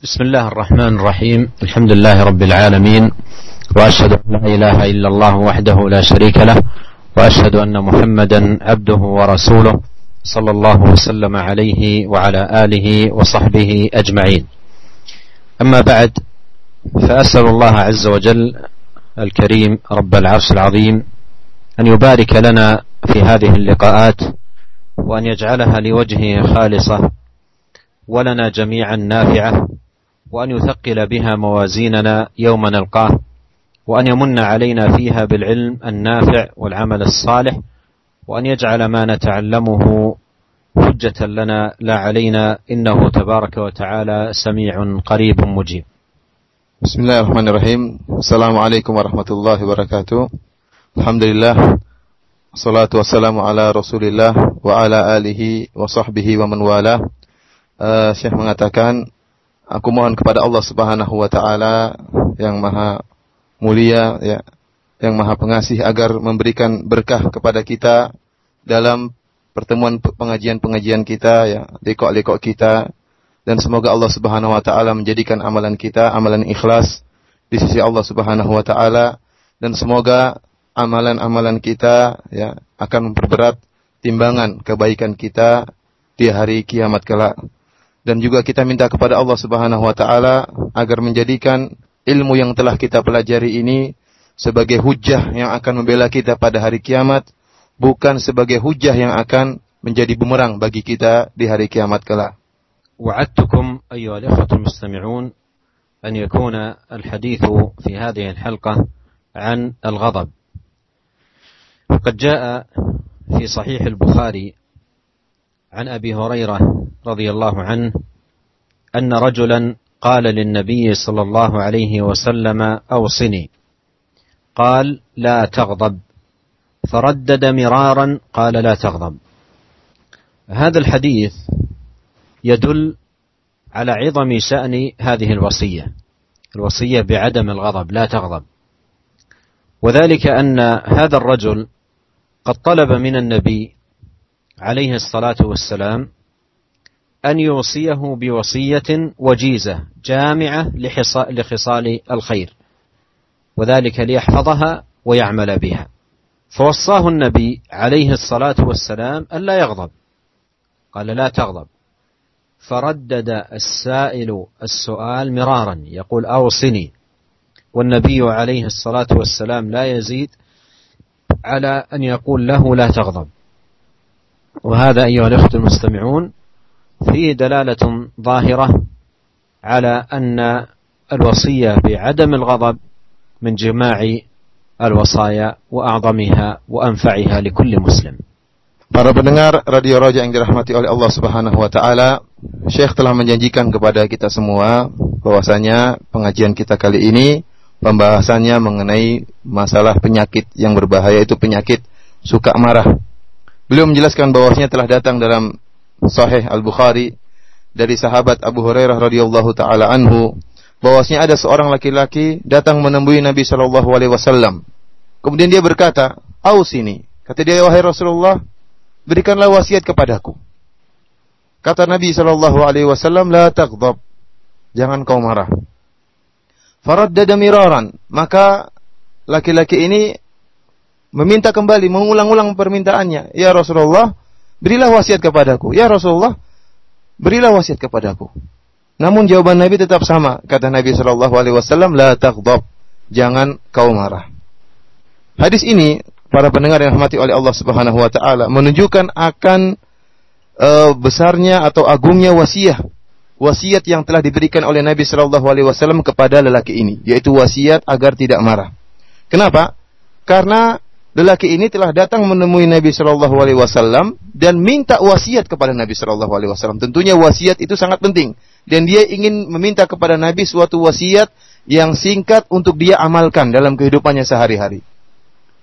بسم الله الرحمن الرحيم. الحمد لله رب العالمين. وأشهد أن لا إله إلا الله وحده لا شريك له. وأشهد أن محمدا عبده ورسوله صلى الله وسلم عليه وعلى آله وصحبه أجمعين. أما بعد فأسأل الله عز وجل الكريم رب العرش العظيم أن يبارك لنا في هذه اللقاءات وأن يجعلها لوجهه خالصة ولنا جميعا نافعة وأن يثقل بها موازيننا يوم نلقاه وأن يمن علينا فيها بالعلم النافع والعمل الصالح وأن يجعل ما نتعلمه حجة لنا لا علينا إنه تبارك وتعالى سميع قريب مجيب. بسم الله الرحمن الرحيم. السلام عليكم ورحمة الله وبركاته. الحمد لله الصلاة والسلام على رسول الله وعلى آله وصحبه ومن والاه. uh, Syekh mengatakan Aku mohon kepada Allah Subhanahu wa taala yang maha mulia ya, yang maha pengasih agar memberikan berkah kepada kita dalam pertemuan pengajian-pengajian kita ya, lekok-lekok kita. Dan semoga Allah Subhanahu wa taala menjadikan amalan kita amalan ikhlas di sisi Allah Subhanahu wa taala. Dan semoga amalan-amalan kita ya akan memperberat timbangan kebaikan kita di hari kiamat kelak dan juga kita minta kepada Allah Subhanahu wa taala agar menjadikan ilmu yang telah kita pelajari ini sebagai hujah yang akan membela kita pada hari kiamat bukan sebagai hujah yang akan menjadi bumerang bagi kita di hari kiamat kelak. وعدتكم أيها الإخوة المستمعون أن يكون الحديث في هذه الحلقة عن الغضب وقد جاء في صحيح البخاري عن أبي هريرة رضي الله عنه أن رجلا قال للنبي صلى الله عليه وسلم أوصني. قال لا تغضب. فردد مرارا قال لا تغضب. هذا الحديث يدل على عظم شأن هذه الوصية الوصية بعدم الغضب لا تغضب. وذلك أن هذا الرجل قد طلب من النبي عليه الصلاة والسلام أن يوصيه بوصية وجيزة جامعة لخصال الخير وذلك ليحفظها ويعمل بها. فوصاه النبي عليه الصلاة والسلام ألا يغضب. قال لا تغضب. فردد السائل السؤال مرارا يقول أوصني. والنبي عليه الصلاة والسلام لا يزيد على أن يقول له لا تغضب. وهذا أيها الأخوة المستمعون فيه دلالة ظاهرة على أن الوصية بعدم الغضب من جماع الوصايا وأعظمها وأنفعها لكل مسلم Para pendengar Radio Roja yang dirahmati oleh Allah Subhanahu wa taala, Syekh telah menjanjikan kepada kita semua bahwasanya pengajian kita kali ini pembahasannya mengenai masalah penyakit yang berbahaya itu penyakit suka marah. Beliau menjelaskan bahwasanya telah datang dalam Sahih Al-Bukhari dari sahabat Abu Hurairah radhiyallahu taala anhu bahwasanya ada seorang laki-laki datang menemui Nabi Shallallahu alaihi wasallam. Kemudian dia berkata, "Aus ini." Kata dia, "Wahai Rasulullah, berikanlah wasiat kepadaku." Kata Nabi Shallallahu alaihi wasallam, "La taghdab." Jangan kau marah. Faraddada miraran, maka laki-laki ini meminta kembali, mengulang-ulang permintaannya. Ya Rasulullah, berilah wasiat kepadaku. Ya Rasulullah, berilah wasiat kepadaku. Namun jawaban Nabi tetap sama. Kata Nabi Shallallahu Alaihi Wasallam, la taghdab, jangan kau marah. Hadis ini para pendengar yang rahmati oleh Allah Subhanahu Wa Taala menunjukkan akan uh, besarnya atau agungnya wasiat wasiat yang telah diberikan oleh Nabi Shallallahu Alaihi Wasallam kepada lelaki ini, yaitu wasiat agar tidak marah. Kenapa? Karena lelaki ini telah datang menemui Nabi Shallallahu Alaihi Wasallam dan minta wasiat kepada Nabi Shallallahu Alaihi Wasallam. Tentunya wasiat itu sangat penting dan dia ingin meminta kepada Nabi suatu wasiat yang singkat untuk dia amalkan dalam kehidupannya sehari-hari.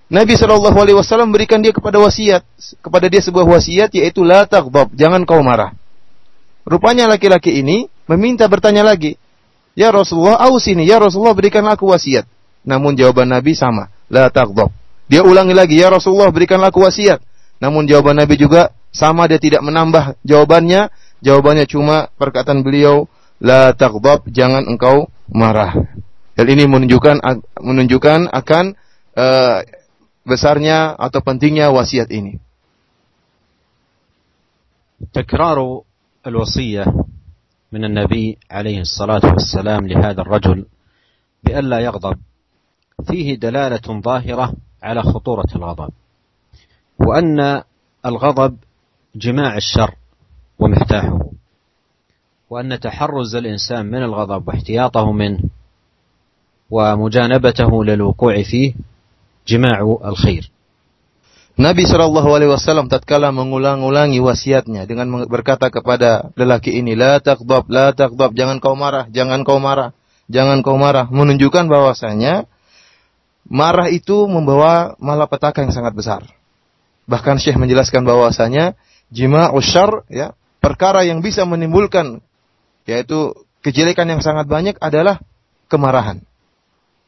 Nabi Shallallahu Alaihi Wasallam berikan dia kepada wasiat kepada dia sebuah wasiat yaitu la taghdab, jangan kau marah. Rupanya laki-laki ini meminta bertanya lagi, Ya Rasulullah, ausini, ya Rasulullah berikanlah aku wasiat. Namun jawaban Nabi sama, la taghdab, dia ulangi lagi, "Ya Rasulullah, berikanlah aku wasiat." Namun jawaban Nabi juga sama, dia tidak menambah jawabannya. Jawabannya cuma perkataan beliau, la taghdab, jangan engkau marah. Hal ini menunjukkan menunjukkan akan uh, besarnya atau pentingnya wasiat ini. تكرار الوصية من النبي عليه الصلاة والسلام لهذا الرجل بألا يغضب فيه دلالة ظاهرة على خطورة الغضب وأن الغضب جماع الشر ومفتاحه وأن تحرز الإنسان من الغضب واحتياطه منه ومجانبته للوقوع فيه جماع الخير Nabi Shallallahu Alaihi Wasallam tatkala mengulang-ulangi wasiatnya dengan berkata kepada lelaki ini, la takdob, la takdob, jangan kau marah, jangan kau marah, jangan kau marah, menunjukkan bahwasanya marah itu membawa malapetaka yang sangat besar. Bahkan Syekh menjelaskan bahwasanya jima usyar, ya, perkara yang bisa menimbulkan yaitu kejelekan yang sangat banyak adalah kemarahan.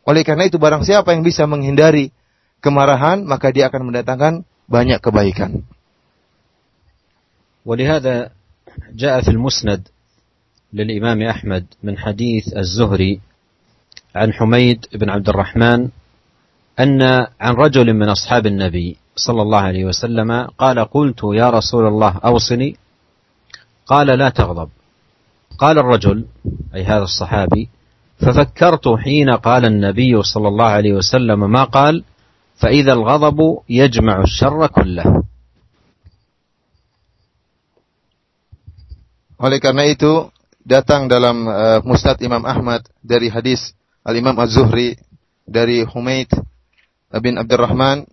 Oleh karena itu barang siapa yang bisa menghindari kemarahan maka dia akan mendatangkan banyak kebaikan. ولهذا جاء في المسند للإمام أحمد من حديث الزهري عن حميد بن عبد الرحمن أن عن رجل من أصحاب النبي صلى الله عليه وسلم قال قلت يا رسول الله أوصني؟ قال لا تغضب. قال الرجل أي هذا الصحابي ففكرت حين قال النبي صلى الله عليه وسلم ما قال؟ فإذا الغضب يجمع الشر كله. Oleh karena itu datang dalam uh, Musnad Imam Ahmad dari hadis Al Imam Az-Zuhri dari Humaid bin Abdurrahman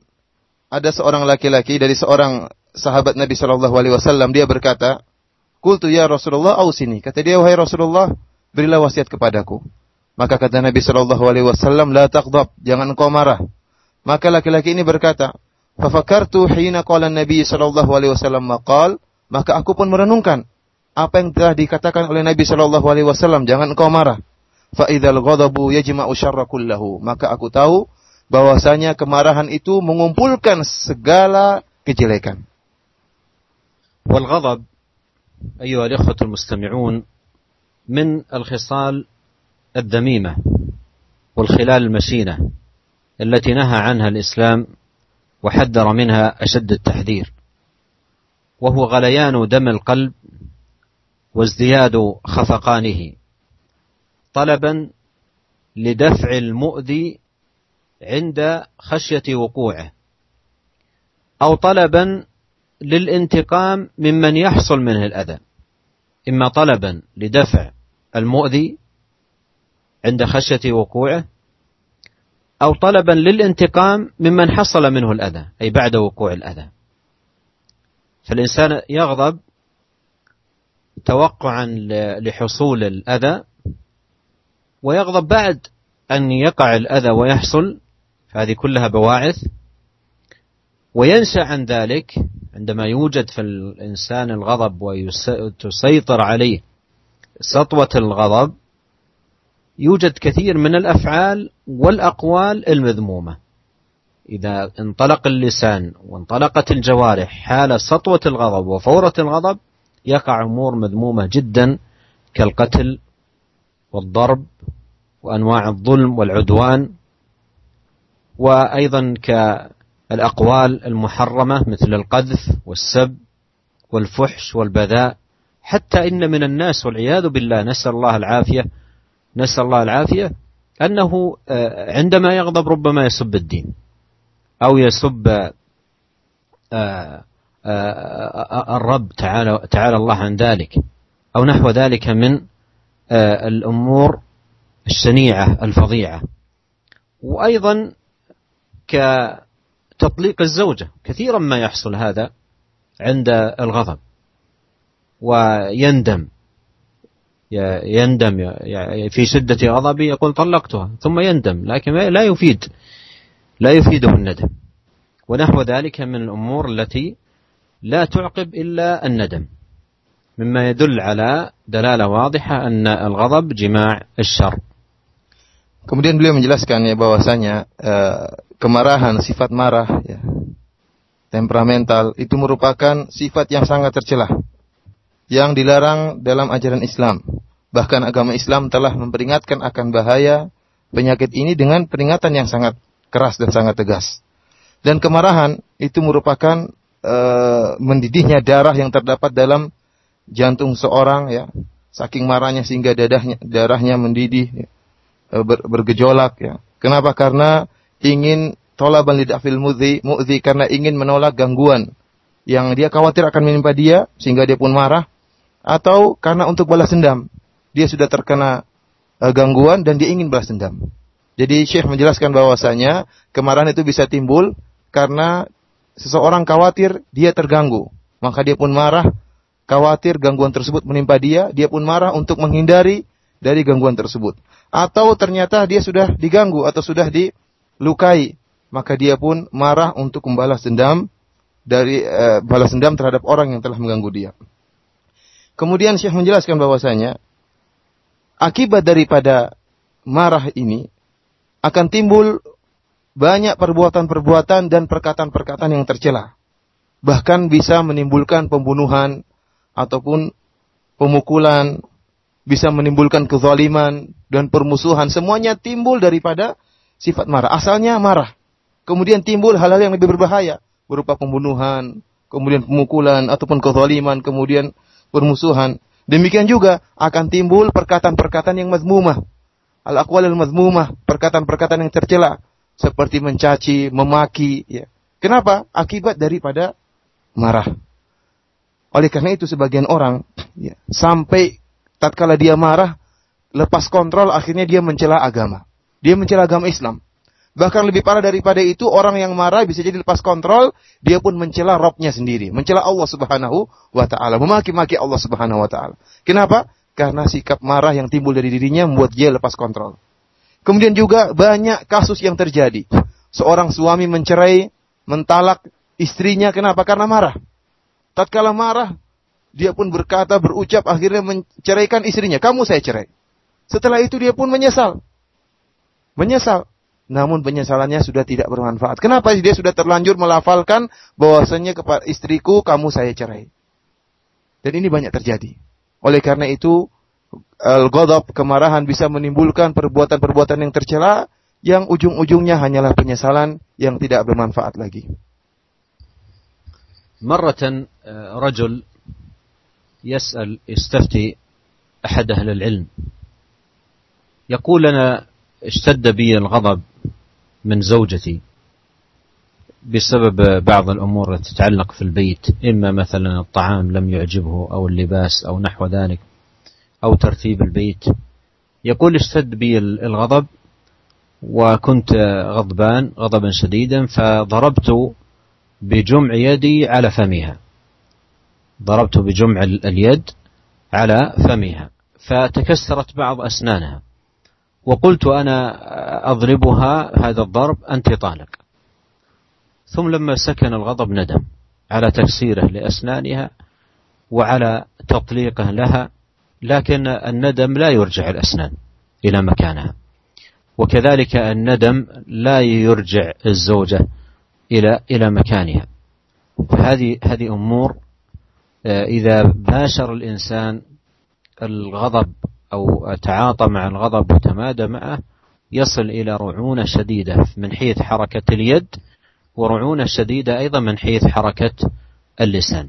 ada seorang laki-laki dari seorang sahabat Nabi Shallallahu alaihi wasallam dia berkata, "Qultu ya Rasulullah ausini." Kata dia, "Wahai Rasulullah, berilah wasiat kepadaku." Maka kata Nabi Shallallahu alaihi wasallam, "La taghdab, jangan engkau marah." Maka laki-laki ini berkata, "Fafakartu hina qala Nabi sallallahu alaihi wasallam maqal." Maka aku pun merenungkan apa yang telah dikatakan oleh Nabi sallallahu alaihi wasallam, jangan engkau marah. Fa idzal ghadabu yajma'u syarra kullahu. Maka aku tahu bahwasanya kemarahan itu mengumpulkan segala kejelekan. والغضب أيها الإخوة المستمعون من الخصال الذميمة والخلال المشينة التي نهى عنها الإسلام وحذر منها أشد التحذير وهو غليان دم القلب وازدياد خفقانه طلبا لدفع المؤذي عند خشية وقوعه. أو طلبا للانتقام ممن يحصل منه الأذى. إما طلبا لدفع المؤذي عند خشية وقوعه أو طلبا للانتقام ممن حصل منه الأذى أي بعد وقوع الأذى. فالإنسان يغضب توقعا لحصول الأذى ويغضب بعد أن يقع الأذى ويحصل هذه كلها بواعث. وينسى عن ذلك عندما يوجد في الإنسان الغضب وتسيطر عليه سطوة الغضب يوجد كثير من الأفعال والأقوال المذمومة. إذا انطلق اللسان وانطلقت الجوارح حال سطوة الغضب وفورة الغضب يقع أمور مذمومة جدا كالقتل والضرب وأنواع الظلم والعدوان. وأيضا كالأقوال المحرمة مثل القذف والسب والفحش والبذاء. حتى إن من الناس والعياذ بالله نسأل الله العافية نسأل الله العافية أنه عندما يغضب ربما يسب الدين أو يسب الرب تعالى تعالى الله عن ذلك أو نحو ذلك من الأمور الشنيعة الفظيعة. وأيضا كتطليق الزوجة. كثيرا ما يحصل هذا عند الغضب. ويندم. يندم. في شدة غضبه يقول طلقتها. ثم يندم. لكن لا يفيد. لا يفيده الندم. ونحو ذلك من الأمور التي لا تعقب إلا الندم. مما يدل على دلالة واضحة أن الغضب جماع الشر. Kemudian beliau menjelaskan ya bahwasanya uh, kemarahan, sifat marah, ya, temperamental itu merupakan sifat yang sangat tercela yang dilarang dalam ajaran Islam. Bahkan agama Islam telah memperingatkan akan bahaya penyakit ini dengan peringatan yang sangat keras dan sangat tegas. Dan kemarahan itu merupakan e, mendidihnya darah yang terdapat dalam jantung seorang ya. Saking marahnya sehingga dadahnya darahnya mendidih ya, ber, bergejolak ya. Kenapa? Karena ingin tolaban lidafil mudhi, mu'zi karena ingin menolak gangguan yang dia khawatir akan menimpa dia sehingga dia pun marah atau karena untuk balas dendam. Dia sudah terkena uh, gangguan dan dia ingin balas dendam. Jadi Syekh menjelaskan bahwasanya kemarahan itu bisa timbul karena seseorang khawatir dia terganggu, maka dia pun marah, khawatir gangguan tersebut menimpa dia, dia pun marah untuk menghindari dari gangguan tersebut. Atau ternyata dia sudah diganggu atau sudah dilukai, maka dia pun marah untuk membalas dendam dari uh, balas dendam terhadap orang yang telah mengganggu dia. Kemudian Syekh menjelaskan bahwasanya akibat daripada marah ini akan timbul banyak perbuatan-perbuatan dan perkataan-perkataan yang tercela. Bahkan bisa menimbulkan pembunuhan ataupun pemukulan, bisa menimbulkan kezaliman dan permusuhan. Semuanya timbul daripada sifat marah. Asalnya marah. Kemudian timbul hal-hal yang lebih berbahaya berupa pembunuhan, kemudian pemukulan ataupun kezaliman, kemudian permusuhan. Demikian juga akan timbul perkataan-perkataan yang mazmumah. Al-aqwal al-mazmumah, perkataan-perkataan yang tercela seperti mencaci, memaki, ya. Kenapa? Akibat daripada marah. Oleh karena itu sebagian orang ya, sampai tatkala dia marah lepas kontrol akhirnya dia mencela agama. Dia mencela agama Islam. Bahkan lebih parah daripada itu, orang yang marah bisa jadi lepas kontrol, dia pun mencela Robnya sendiri. Mencela Allah subhanahu wa ta'ala. Memaki-maki Allah subhanahu wa ta'ala. Kenapa? Karena sikap marah yang timbul dari dirinya membuat dia lepas kontrol. Kemudian juga banyak kasus yang terjadi. Seorang suami mencerai, mentalak istrinya. Kenapa? Karena marah. Tatkala marah, dia pun berkata, berucap, akhirnya menceraikan istrinya. Kamu saya cerai. Setelah itu dia pun menyesal. Menyesal namun penyesalannya sudah tidak bermanfaat. Kenapa? Dia sudah terlanjur melafalkan bahwasanya kepada istriku kamu saya cerai. Dan ini banyak terjadi. Oleh karena itu, al-ghadab, kemarahan bisa menimbulkan perbuatan-perbuatan yang tercela yang ujung-ujungnya hanyalah penyesalan yang tidak bermanfaat lagi. مرة رجل يسأل يستفتي أحد أهل العلم يقول أنا اشتد بي الغضب من زوجتي بسبب بعض الأمور التي تتعلق في البيت إما مثلا الطعام لم يعجبه أو اللباس أو نحو ذلك أو ترتيب البيت. يقول اشتد بي الغضب وكنت غضبان غضبا شديدا فضربت بجمع يدي على فمها. ضربت بجمع اليد على فمها. فتكسرت بعض أسنانها. وقلت أنا أضربها هذا الضرب أنت طالق. ثم لما سكن الغضب ندم على تكسيره لأسنانها وعلى تطليقه لها لكن الندم لا يرجع الأسنان إلى مكانها. وكذلك الندم لا يرجع الزوجة إلى إلى مكانها. فهذه هذه أمور إذا باشر الإنسان الغضب أو تعاطى مع الغضب وتمادى معه يصل إلى رعونة شديدة من حيث حركة اليد ورعونة شديدة أيضا من حيث حركة اللسان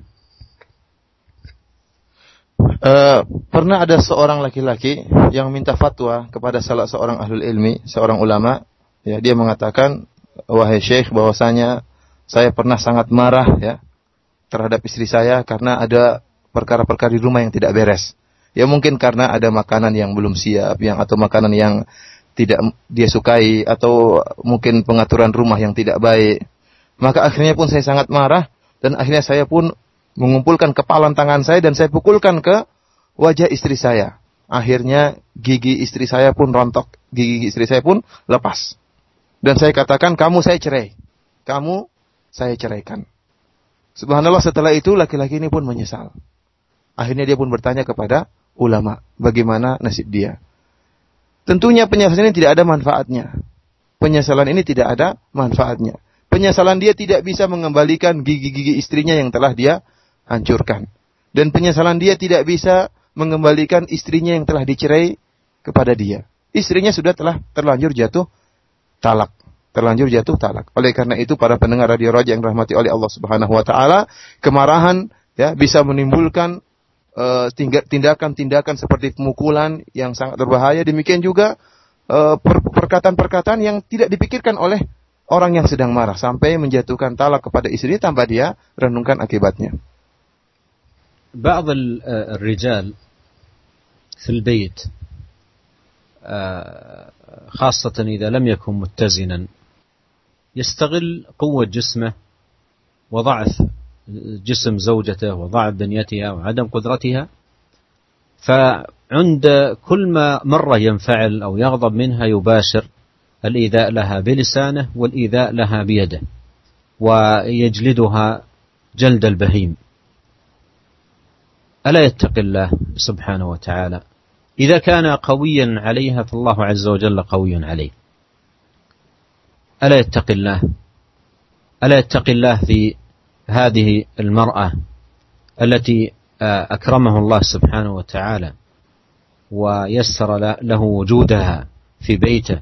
Uh, pernah ada seorang laki-laki yang minta fatwa kepada salah seorang ahlul ilmi, seorang ulama. Ya, dia mengatakan, wahai syekh, bahwasanya saya pernah sangat marah ya terhadap istri saya karena ada perkara-perkara di rumah yang tidak beres. Ya mungkin karena ada makanan yang belum siap, yang atau makanan yang tidak dia sukai atau mungkin pengaturan rumah yang tidak baik. Maka akhirnya pun saya sangat marah dan akhirnya saya pun mengumpulkan kepalan tangan saya dan saya pukulkan ke wajah istri saya. Akhirnya gigi istri saya pun rontok, gigi istri saya pun lepas. Dan saya katakan, kamu saya cerai. Kamu saya ceraikan. Subhanallah setelah itu laki-laki ini pun menyesal. Akhirnya dia pun bertanya kepada ulama. Bagaimana nasib dia? Tentunya penyesalan ini tidak ada manfaatnya. Penyesalan ini tidak ada manfaatnya. Penyesalan dia tidak bisa mengembalikan gigi-gigi istrinya yang telah dia hancurkan. Dan penyesalan dia tidak bisa mengembalikan istrinya yang telah dicerai kepada dia. Istrinya sudah telah terlanjur jatuh talak. Terlanjur jatuh talak. Oleh karena itu para pendengar radio Raja yang rahmati oleh Allah Subhanahu wa taala, kemarahan ya bisa menimbulkan tindakan-tindakan uh, seperti pemukulan yang sangat berbahaya. Demikian juga uh, perkataan-perkataan yang tidak dipikirkan oleh orang yang sedang marah sampai menjatuhkan talak kepada istri tanpa dia renungkan akibatnya. بعض الرجال في البيت خاصة إذا لم يكن متزنا يستغل قوة جسمه وضعف جسم زوجته وضعف بنيتها وعدم قدرتها فعند كل ما مرة ينفعل أو يغضب منها يباشر الإيذاء لها بلسانه والإيذاء لها بيده ويجلدها جلد البهيم. ألا يتقي الله سبحانه وتعالى؟ إذا كان قويا عليها فالله عز وجل قوي عليه. ألا يتقي الله؟ ألا يتقي الله في هذه المرأة التي أكرمه الله سبحانه وتعالى ويسر له وجودها في بيته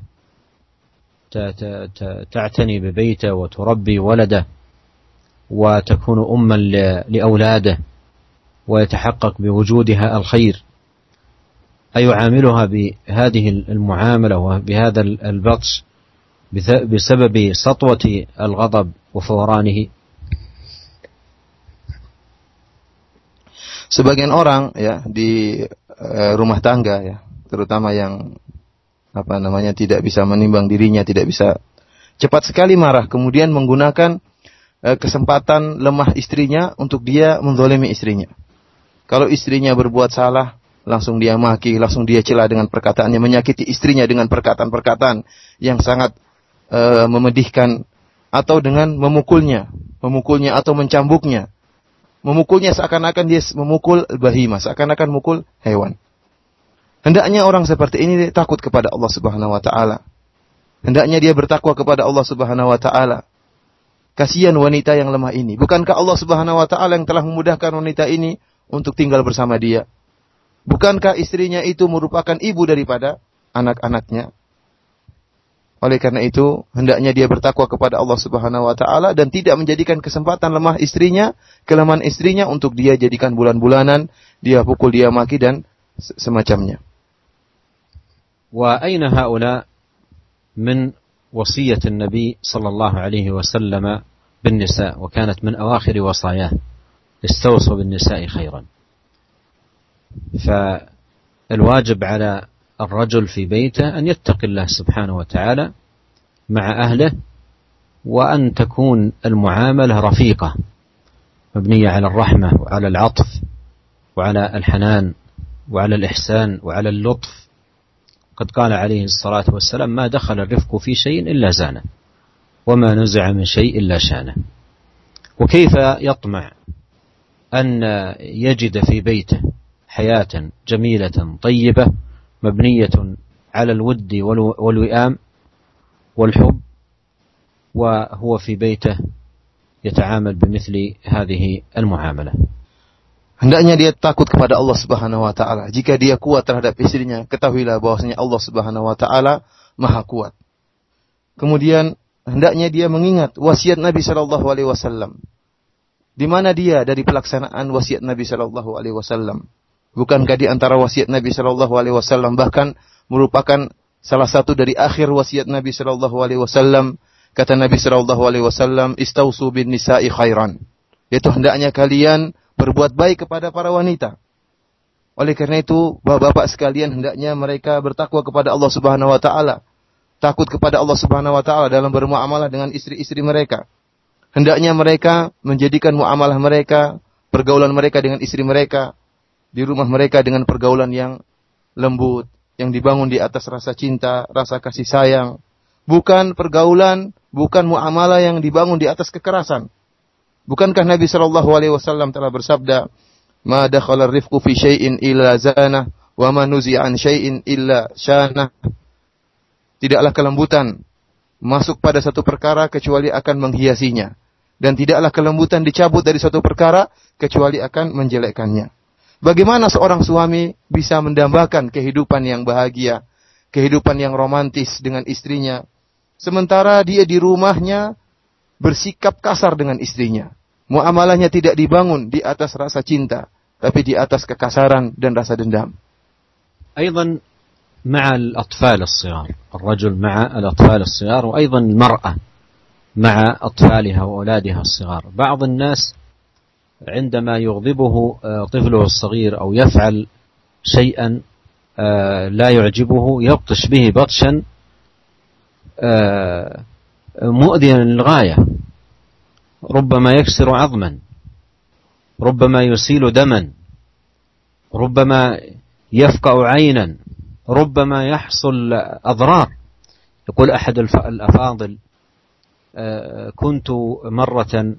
تعتني ببيته وتربي ولده وتكون أما لأولاده ويتحقق بوجودها الخير. أيعاملها بهذه المعاملة وبهذا البطش بسبب سطوة الغضب وفورانه. Sebagian orang ya di uh, rumah tangga ya, terutama yang apa namanya tidak bisa menimbang dirinya, tidak bisa cepat sekali marah, kemudian menggunakan e, kesempatan lemah istrinya untuk dia mendolimi istrinya. Kalau istrinya berbuat salah, langsung dia maki, langsung dia celah dengan perkataannya, menyakiti istrinya dengan perkataan-perkataan yang sangat e, memedihkan, atau dengan memukulnya, memukulnya atau mencambuknya, memukulnya seakan-akan dia memukul bahima, seakan-akan mukul hewan. Hendaknya orang seperti ini takut kepada Allah Subhanahu wa taala. Hendaknya dia bertakwa kepada Allah Subhanahu wa taala. Kasihan wanita yang lemah ini. Bukankah Allah Subhanahu wa taala yang telah memudahkan wanita ini untuk tinggal bersama dia? Bukankah istrinya itu merupakan ibu daripada anak-anaknya? Oleh karena itu, hendaknya dia bertakwa kepada Allah Subhanahu wa taala dan tidak menjadikan kesempatan lemah istrinya, kelemahan istrinya untuk dia jadikan bulan-bulanan, dia pukul, dia maki dan semacamnya. وأين هؤلاء من وصية النبي صلى الله عليه وسلم بالنساء وكانت من أواخر وصاياه استوصوا بالنساء خيرا فالواجب على الرجل في بيته أن يتقي الله سبحانه وتعالى مع أهله وأن تكون المعاملة رفيقة مبنية على الرحمة وعلى العطف وعلى الحنان وعلى الإحسان وعلى اللطف. قد قال عليه الصلاة والسلام ما دخل الرفق في شيء إلا زانه وما نزع من شيء إلا شانه. وكيف يطمع أن يجد في بيته حياة جميلة طيبة مبنية على الود والوئام والحب وهو في بيته يتعامل بمثل هذه المعامله Hendaknya dia takut kepada Allah Subhanahu wa taala. Jika dia kuat terhadap istrinya, ketahuilah bahwasanya Allah Subhanahu wa taala Maha kuat. Kemudian hendaknya dia mengingat wasiat Nabi Shallallahu alaihi wasallam. Di mana dia dari pelaksanaan wasiat Nabi Shallallahu alaihi wasallam? Bukankah di antara wasiat Nabi Shallallahu alaihi wasallam bahkan merupakan salah satu dari akhir wasiat Nabi Shallallahu alaihi wasallam kata Nabi Shallallahu alaihi wasallam istausu bin nisa'i khairan. Yaitu hendaknya kalian berbuat baik kepada para wanita. Oleh karena itu, bapak-bapak sekalian hendaknya mereka bertakwa kepada Allah Subhanahu wa taala. Takut kepada Allah Subhanahu wa taala dalam bermuamalah dengan istri-istri mereka. Hendaknya mereka menjadikan muamalah mereka, pergaulan mereka dengan istri mereka di rumah mereka dengan pergaulan yang lembut, yang dibangun di atas rasa cinta, rasa kasih sayang. Bukan pergaulan, bukan muamalah yang dibangun di atas kekerasan. Bukankah Nabi Shallallahu Alaihi Wasallam telah bersabda, "Ma dakhala rifqu fi syai'in illa zana, wa ma nuzi'an syai'in illa syana." Tidaklah kelembutan masuk pada satu perkara kecuali akan menghiasinya. Dan tidaklah kelembutan dicabut dari satu perkara kecuali akan menjelekkannya. Bagaimana seorang suami bisa mendambakan kehidupan yang bahagia, kehidupan yang romantis dengan istrinya, sementara dia di rumahnya bersikap kasar dengan istrinya. Muamalahnya tidak dibangun di atas rasa cinta, tapi di atas kekasaran dan rasa dendam. أيضا مع الأطفال الصغار الرجل مع الأطفال الصغار وأيضا المرأة مع أطفالها وأولادها الصغار بعض الناس عندما يغضبه طفله الصغير أو يفعل شيئا لا يعجبه يبطش به بطشا مؤذيا للغاية. ربما يكسر عظما. ربما يسيل دما. ربما يفقأ عينا. ربما يحصل أضرار. يقول أحد الأفاضل كنت مرة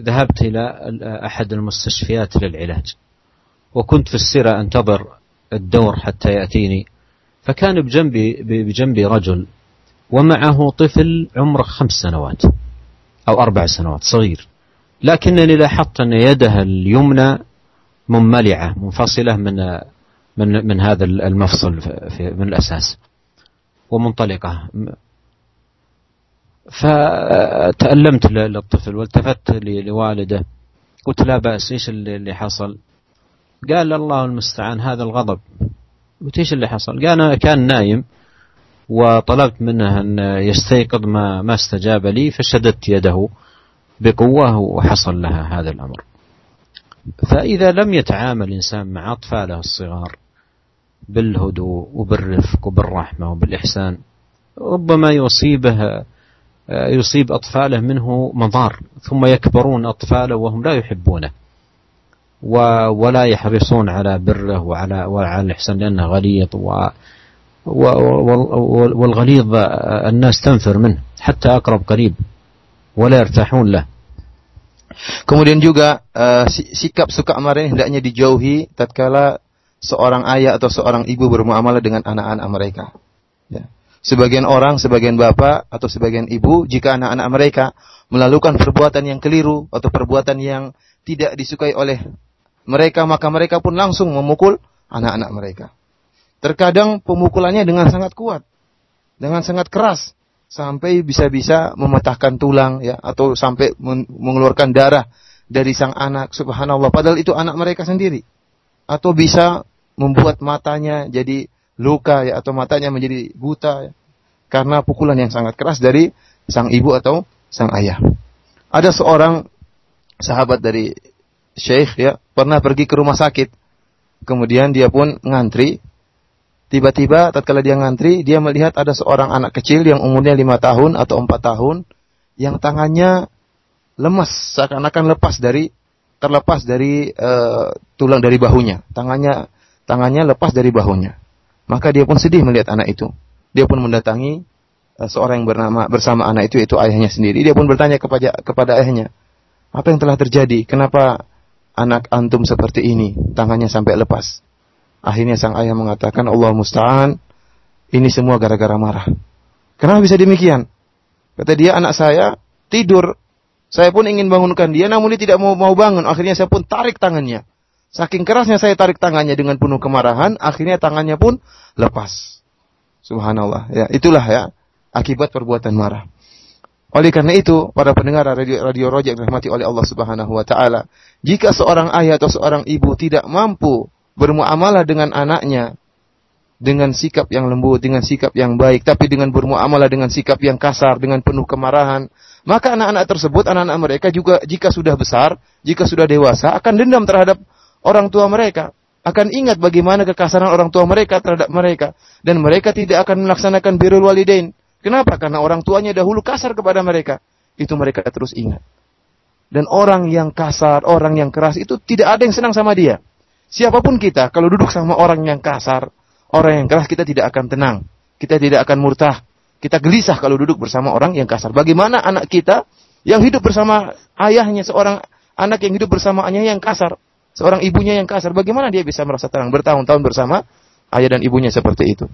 ذهبت إلى أحد المستشفيات للعلاج وكنت في السيرة أنتظر الدور حتى يأتيني فكان بجنبي بجنبي رجل ومعه طفل عمره خمس سنوات أو أربع سنوات صغير لكنني لاحظت أن يده اليمنى منملعة منفصلة من من من هذا المفصل في من الأساس ومنطلقة. فتألمت للطفل والتفت لوالده. قلت لا بأس إيش اللي حصل؟ قال الله المستعان هذا الغضب. قلت إيش اللي حصل؟ قال كان نايم وطلبت منه أن يستيقظ ما, ما استجاب لي فشددت يده بقوة وحصل لها هذا الأمر. فإذا لم يتعامل الإنسان مع أطفاله الصغار بالهدوء وبالرفق وبالرحمة وبالإحسان ربما يصيبه يصيب أطفاله منه مضار ثم يكبرون أطفاله وهم لا يحبونه ولا يحرصون على بره وعلى وعلى الإحسان لأنه غليظ و والغليظ الناس تنفر منه حتى أقرب قريب ولا يرتاحون له Kemudian juga uh, sikap suka marah ini hendaknya dijauhi tatkala seorang ayah atau seorang ibu bermuamalah dengan anak-anak mereka. Ya. Sebagian orang, sebagian bapak atau sebagian ibu, jika anak-anak mereka melakukan perbuatan yang keliru atau perbuatan yang tidak disukai oleh mereka, maka mereka pun langsung memukul anak-anak mereka. Terkadang pemukulannya dengan sangat kuat, dengan sangat keras, sampai bisa-bisa mematahkan tulang ya atau sampai mengeluarkan darah dari sang anak. Subhanallah, padahal itu anak mereka sendiri. Atau bisa membuat matanya jadi luka ya atau matanya menjadi buta ya, karena pukulan yang sangat keras dari sang ibu atau sang ayah. Ada seorang sahabat dari Syekh ya pernah pergi ke rumah sakit. Kemudian dia pun ngantri Tiba-tiba tatkala dia ngantri, dia melihat ada seorang anak kecil yang umurnya lima tahun atau empat tahun yang tangannya lemas seakan-akan lepas dari terlepas dari uh, tulang dari bahunya. Tangannya tangannya lepas dari bahunya. Maka dia pun sedih melihat anak itu. Dia pun mendatangi uh, seorang yang bernama bersama anak itu itu ayahnya sendiri. Dia pun bertanya kepada kepada ayahnya, "Apa yang telah terjadi? Kenapa anak antum seperti ini? Tangannya sampai lepas?" Akhirnya sang ayah mengatakan, Allah musta'an, ini semua gara-gara marah. Kenapa bisa demikian? Kata dia, anak saya tidur. Saya pun ingin bangunkan dia, namun dia tidak mau, mau bangun. Akhirnya saya pun tarik tangannya. Saking kerasnya saya tarik tangannya dengan penuh kemarahan, akhirnya tangannya pun lepas. Subhanallah. Ya, itulah ya akibat perbuatan marah. Oleh karena itu, para pendengar radio, radio Rojak dirahmati oleh Allah Subhanahu wa taala, jika seorang ayah atau seorang ibu tidak mampu bermuamalah dengan anaknya dengan sikap yang lembut, dengan sikap yang baik, tapi dengan bermuamalah dengan sikap yang kasar, dengan penuh kemarahan, maka anak-anak tersebut, anak-anak mereka juga jika sudah besar, jika sudah dewasa, akan dendam terhadap orang tua mereka. Akan ingat bagaimana kekasaran orang tua mereka terhadap mereka. Dan mereka tidak akan melaksanakan birul walidain. Kenapa? Karena orang tuanya dahulu kasar kepada mereka. Itu mereka terus ingat. Dan orang yang kasar, orang yang keras itu tidak ada yang senang sama dia. Siapa pun kita, kalau duduk sama orang yang kasar, orang yang keras, kita tidak akan tenang. Kita tidak akan murtah. Kita gelisah kalau duduk bersama orang yang kasar. Bagaimana anak kita yang hidup bersama ayahnya, seorang anak yang hidup bersama ayahnya yang kasar, seorang ibunya yang kasar, bagaimana dia bisa merasa tenang bertahun-tahun bersama ayah dan ibunya seperti itu?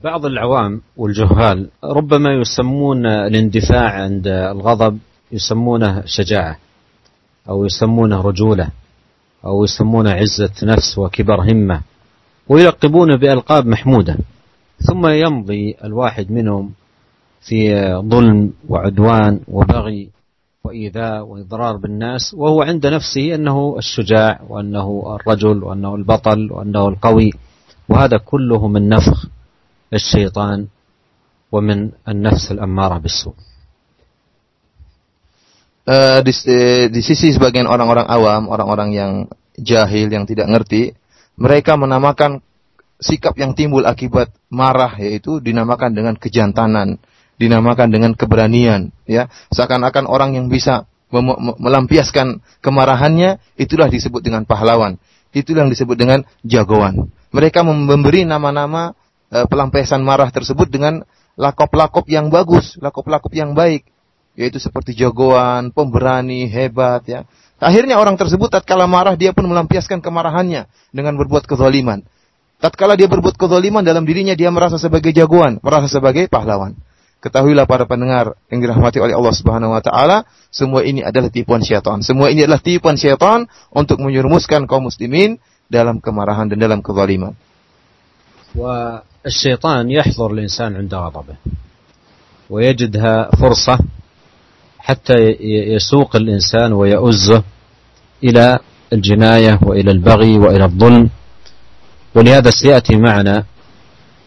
بعض العوام والجهال ربما يسمون الاندفاع عند الغضب يسمونه شجاعة أو يسمونه رجولة أو يسمونه عزة نفس وكبر همة ويلقبونه بألقاب محمودة ثم يمضي الواحد منهم في ظلم وعدوان وبغي وإيذاء وإضرار بالناس وهو عند نفسه أنه الشجاع وأنه الرجل وأنه البطل وأنه القوي وهذا كله من نفخ الشيطان ومن النفس الأمارة بالسوء Uh, di, di sisi sebagian orang-orang awam, orang-orang yang jahil, yang tidak ngerti, mereka menamakan sikap yang timbul akibat marah, yaitu dinamakan dengan kejantanan, dinamakan dengan keberanian, ya. Seakan-akan orang yang bisa melampiaskan kemarahannya itulah disebut dengan pahlawan. Itulah yang disebut dengan jagoan. Mereka memberi nama-nama e, pelampiasan marah tersebut dengan lakop-lakop yang bagus, lakop-lakop yang baik, yaitu seperti jagoan, pemberani, hebat ya. Akhirnya orang tersebut tatkala marah dia pun melampiaskan kemarahannya dengan berbuat kezaliman. Tatkala dia berbuat kezaliman dalam dirinya dia merasa sebagai jagoan, merasa sebagai pahlawan. Ketahuilah para pendengar yang dirahmati oleh Allah Subhanahu wa taala, semua ini adalah tipuan syaitan. Semua ini adalah tipuan syaitan untuk menyerumuskan kaum muslimin dalam kemarahan dan dalam kezaliman. والشيطان يحضر الإنسان عند غضبه ويجدها فرصة حتى يسوق الإنسان ويؤزه إلى الجناية وإلى البغي وإلى الظلم ولهذا سيأتي معنا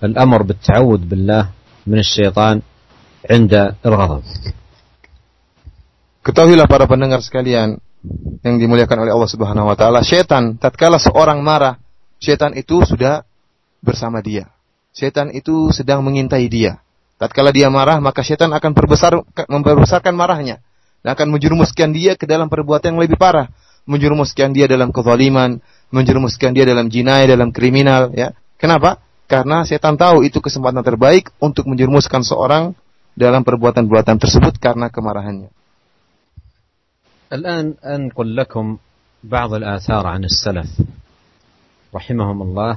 الأمر بالتعوذ بالله من الشيطان عند الغضب Ketahuilah para pendengar sekalian yang dimuliakan oleh Allah Subhanahu wa taala, setan tatkala seorang marah, setan itu sudah bersama dia. Setan itu sedang mengintai dia. Tatkala dia marah, maka setan akan perbesar memperbesarkan marahnya dan akan menjerumuskan dia ke dalam perbuatan yang lebih parah, menjerumuskan dia dalam kezaliman, menjerumuskan dia dalam jinayah, dalam kriminal, ya. Kenapa? Karena setan tahu itu kesempatan terbaik untuk menjerumuskan seorang dalam perbuatan-perbuatan tersebut karena kemarahannya. الآن أنقل لكم بعض الآثار عن السلف رحمهم الله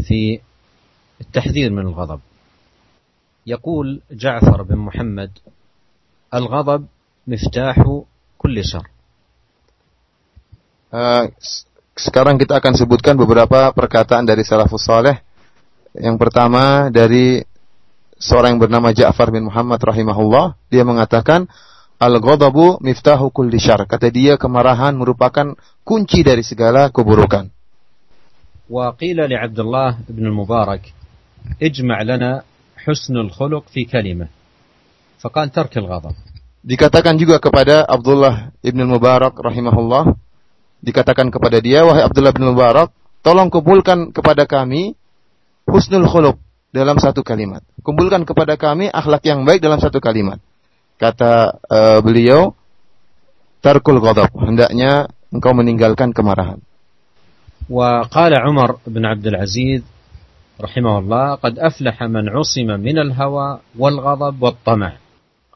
في التحذير من الغضب يقول جعفر بن محمد الغضب مفتاح كل شر sekarang kita akan sebutkan beberapa perkataan dari salafus saleh. Yang pertama dari seorang yang bernama Ja'far bin Muhammad rahimahullah, dia mengatakan al-ghadabu miftahu kulli syar. Kata dia kemarahan merupakan kunci dari segala keburukan. Wa qila li Abdullah bin Mubarak ijma' lana husnul khuluq fi kalimah. Faqal tark al-ghadab. Dikatakan juga kepada Abdullah bin Mubarak rahimahullah, dikatakan kepada dia, wahai Abdullah bin Mubarak, tolong kumpulkan kepada kami husnul khuluq, dalam satu kalimat. Kumpulkan kepada kami akhlak yang baik dalam satu kalimat. Kata uh, beliau, tarkul ghadab, hendaknya engkau meninggalkan kemarahan. Wa qala Umar bin Abdul Aziz rahimahullah, "Qad aflaha man 'usima min al-hawa wal ghadab wat tamah.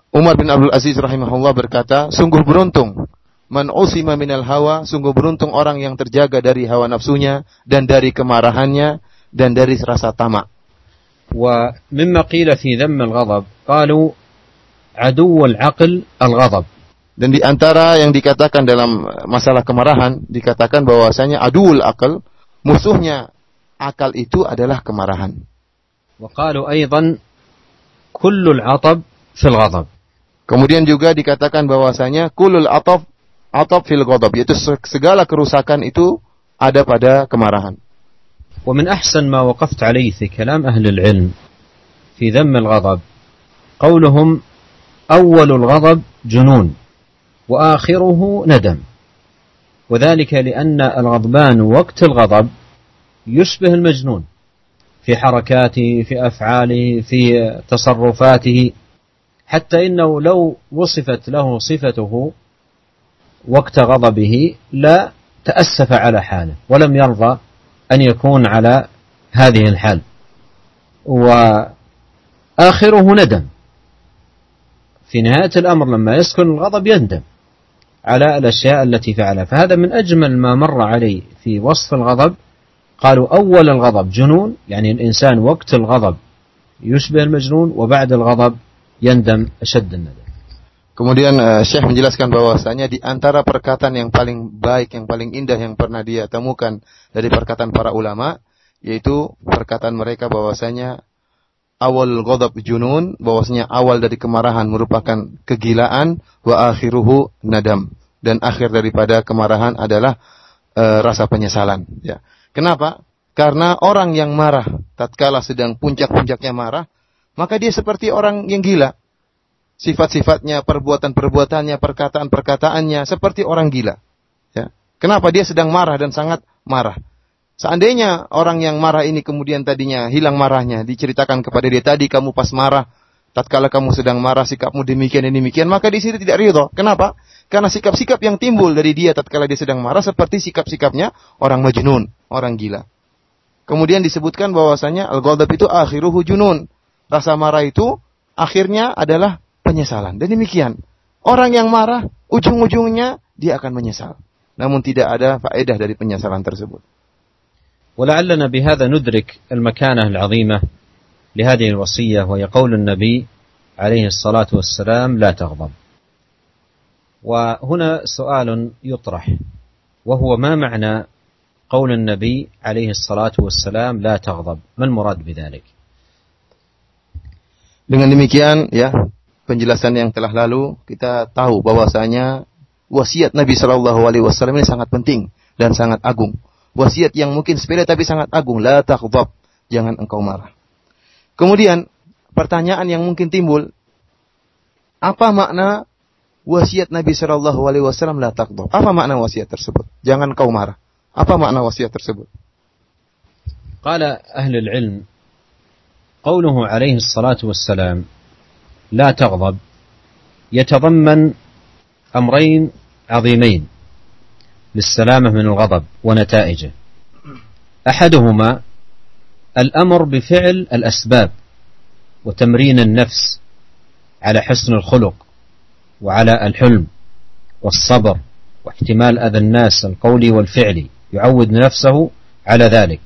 Umar bin Abdul Aziz rahimahullah berkata, "Sungguh beruntung man 'usima min al-hawa, sungguh beruntung orang yang terjaga dari hawa nafsunya dan dari kemarahannya dan dari rasa tamak." ومما قيل في ذم الغضب قالوا عدو العقل الغضب Dan di antara yang dikatakan dalam masalah kemarahan, dikatakan bahwasanya adul akal, musuhnya akal itu adalah kemarahan. وقالوا أيضا كل العطب في الغضب Kemudian juga dikatakan bahwasanya kulul ataf ataf fil ghadab, yaitu segala kerusakan itu ada pada kemarahan. ومن أحسن ما وقفت عليه في كلام أهل العلم في ذم الغضب قولهم أول الغضب جنون وآخره ندم. وذلك لأن الغضبان وقت الغضب يشبه المجنون في حركاته في أفعاله في تصرفاته. حتى إنه لو وصفت له صفته وقت غضبه لا تأسف على حاله ولم يرضى أن يكون على هذه الحال. وآخره ندم. في نهاية الأمر لما يسكن الغضب يندم على الأشياء التي فعلها. فهذا من أجمل ما مر علي في وصف الغضب. قالوا أول الغضب جنون يعني الإنسان وقت الغضب يشبه المجنون وبعد الغضب يندم أشد الندم. Kemudian uh, Syekh menjelaskan bahwasanya di antara perkataan yang paling baik, yang paling indah yang pernah dia temukan dari perkataan para ulama, yaitu perkataan mereka bahwasanya awal ghadab junun, bahwasanya awal dari kemarahan merupakan kegilaan, wa akhiruhu nadam. Dan akhir daripada kemarahan adalah uh, rasa penyesalan. Ya. Kenapa? Karena orang yang marah, tatkala sedang puncak-puncaknya marah, maka dia seperti orang yang gila sifat-sifatnya, perbuatan-perbuatannya, perkataan-perkataannya seperti orang gila. Ya. Kenapa dia sedang marah dan sangat marah? Seandainya orang yang marah ini kemudian tadinya hilang marahnya, diceritakan kepada dia tadi kamu pas marah, tatkala kamu sedang marah sikapmu demikian dan demikian, maka di sini tidak ridho. Kenapa? Karena sikap-sikap yang timbul dari dia tatkala dia sedang marah seperti sikap-sikapnya orang majnun, orang gila. Kemudian disebutkan bahwasanya al-ghadab itu akhiruhu junun. Rasa marah itu akhirnya adalah penyesalan. Dan demikian, orang yang marah ujung-ujungnya dia akan menyesal. Namun tidak ada faedah dari penyesalan tersebut. ولعلنا بهذا ندرك المكانة العظيمة لهذه الوصية وهي قول النبي عليه الصلاة والسلام لا تغضب. وهنا سؤال يطرح وهو ما معنى قول النبي عليه الصلاة والسلام لا تغضب؟ ما المراد بذلك؟ Dengan demikian ya penjelasan yang telah lalu kita tahu bahwasanya wasiat Nabi Shallallahu Alaihi Wasallam ini sangat penting dan sangat agung. Wasiat yang mungkin sepele tapi sangat agung. La takhdab, jangan engkau marah. Kemudian pertanyaan yang mungkin timbul, apa makna wasiat Nabi Shallallahu Alaihi Wasallam la takhdab? Apa makna wasiat tersebut? Jangan kau marah. Apa makna wasiat tersebut? قال أهل العلم قوله عليه الصلاة والسلام لا تغضب. يتضمن أمرين عظيمين للسلامة من الغضب ونتائجه. أحدهما الأمر بفعل الأسباب وتمرين النفس على حسن الخلق وعلى الحلم والصبر واحتمال أذى الناس القولي والفعلي يعود نفسه على ذلك.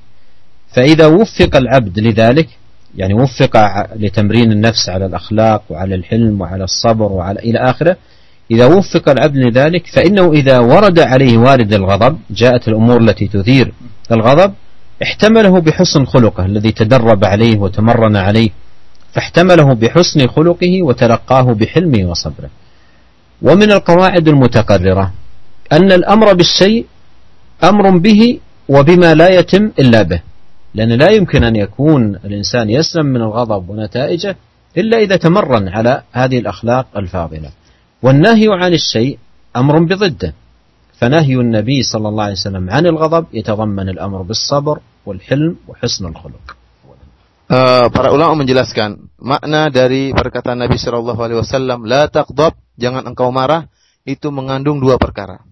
فإذا وفق العبد لذلك يعني وفق لتمرين النفس على الأخلاق وعلى الحلم وعلى الصبر وعلى إلى آخره. إذا وفق العبد لذلك فإنه إذا ورد عليه وارد الغضب جاءت الأمور التي تثير الغضب احتمله بحسن خلقه الذي تدرب عليه وتمرن عليه. فاحتمله بحسن خلقه وتلقاه بحلمه وصبره. ومن القواعد المتقررة أن الأمر بالشيء أمر به وبما لا يتم إلا به. لأن لا يمكن أن يكون الإنسان يسلم من الغضب ونتائجه إلا إذا تمرن على هذه الأخلاق الفاضلة والنهي عن الشيء أمر بضده فنهي النبي صلى الله عليه وسلم عن الغضب يتضمن الأمر بالصبر والحلم وحسن الخلق Uh, para ulama menjelaskan makna dari perkataan Nabi Shallallahu Alaihi Wasallam, la takdob, jangan engkau marah, itu mengandung dua perkara.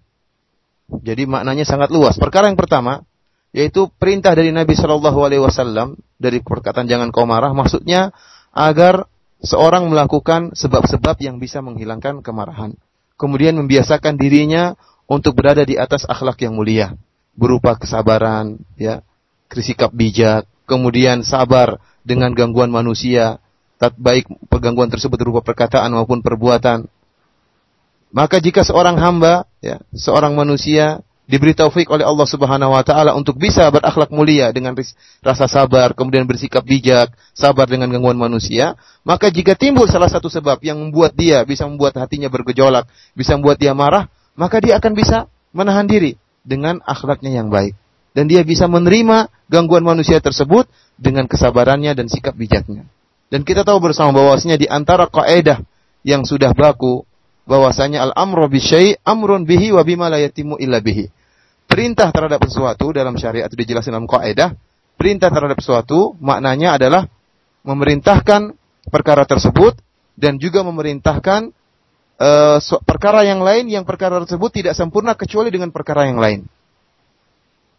Jadi maknanya sangat luas. Perkara yang pertama, yaitu perintah dari Nabi Shallallahu Alaihi Wasallam dari perkataan jangan kau marah maksudnya agar seorang melakukan sebab-sebab yang bisa menghilangkan kemarahan. Kemudian membiasakan dirinya untuk berada di atas akhlak yang mulia berupa kesabaran ya sikap bijak kemudian sabar dengan gangguan manusia tak baik pegangguan tersebut berupa perkataan maupun perbuatan. Maka jika seorang hamba ya seorang manusia diberi taufik oleh Allah Subhanahu wa taala untuk bisa berakhlak mulia dengan rasa sabar, kemudian bersikap bijak, sabar dengan gangguan manusia, maka jika timbul salah satu sebab yang membuat dia bisa membuat hatinya bergejolak, bisa membuat dia marah, maka dia akan bisa menahan diri dengan akhlaknya yang baik dan dia bisa menerima gangguan manusia tersebut dengan kesabarannya dan sikap bijaknya. Dan kita tahu bersama bahwasanya di antara kaidah yang sudah baku bahwasanya al-amru bisyai amrun bihi wa bima la yatimu illa bihi. Perintah terhadap sesuatu dalam syariat itu dijelaskan dalam kaidah, perintah terhadap sesuatu maknanya adalah memerintahkan perkara tersebut dan juga memerintahkan uh, perkara yang lain yang perkara tersebut tidak sempurna kecuali dengan perkara yang lain.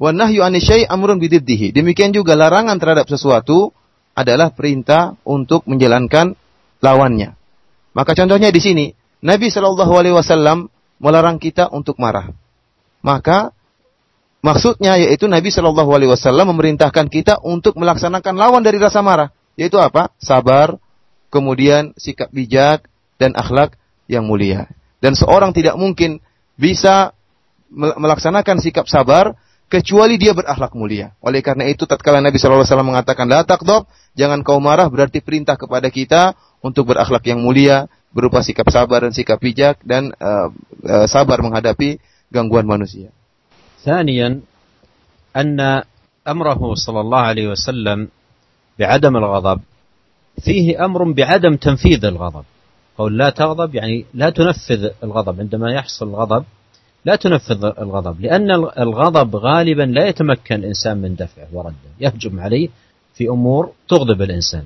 Wa nahyu anisyai amrun bididdihi. Demikian juga larangan terhadap sesuatu adalah perintah untuk menjalankan lawannya. Maka contohnya di sini, Nabi Shallallahu Alaihi Wasallam melarang kita untuk marah. Maka maksudnya yaitu Nabi Shallallahu Alaihi Wasallam memerintahkan kita untuk melaksanakan lawan dari rasa marah, yaitu apa? Sabar, kemudian sikap bijak dan akhlak yang mulia. Dan seorang tidak mungkin bisa melaksanakan sikap sabar kecuali dia berakhlak mulia. Oleh karena itu tatkala Nabi SAW mengatakan la taqdab, jangan kau marah berarti perintah kepada kita untuk berakhlak yang mulia berupa sikap sabar dan sikap bijak dan uh, uh, sabar menghadapi gangguan manusia. ثانيا أن أمره صلى الله عليه وسلم بعدم الغضب فيه أمر بعدم تنفيذ الغضب. قول لا تغضب يعني لا تنفذ الغضب عندما يحصل الغضب لا تنفذ الغضب لأن الغضب غالبا لا يتمكن الإنسان من دفعه ورده يهجم عليه في أمور تغضب الإنسان.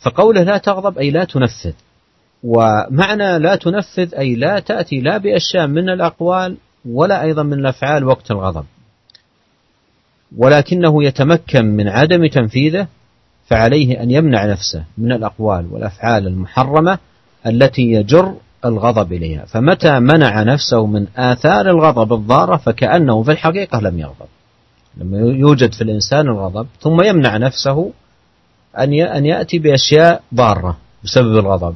فقوله لا تغضب أي لا تنفذ ومعنى لا تنفذ أي لا تأتي لا بأشياء من الأقوال ولا أيضا من الأفعال وقت الغضب. ولكنه يتمكن من عدم تنفيذه فعليه أن يمنع نفسه من الأقوال والأفعال المحرمة التي يجر الغضب إليها. فمتى منع نفسه من آثار الغضب الضارة فكأنه في الحقيقة لم يغضب. لما يوجد في الإنسان الغضب ثم يمنع نفسه أن أن يأتي بأشياء ضارة بسبب الغضب.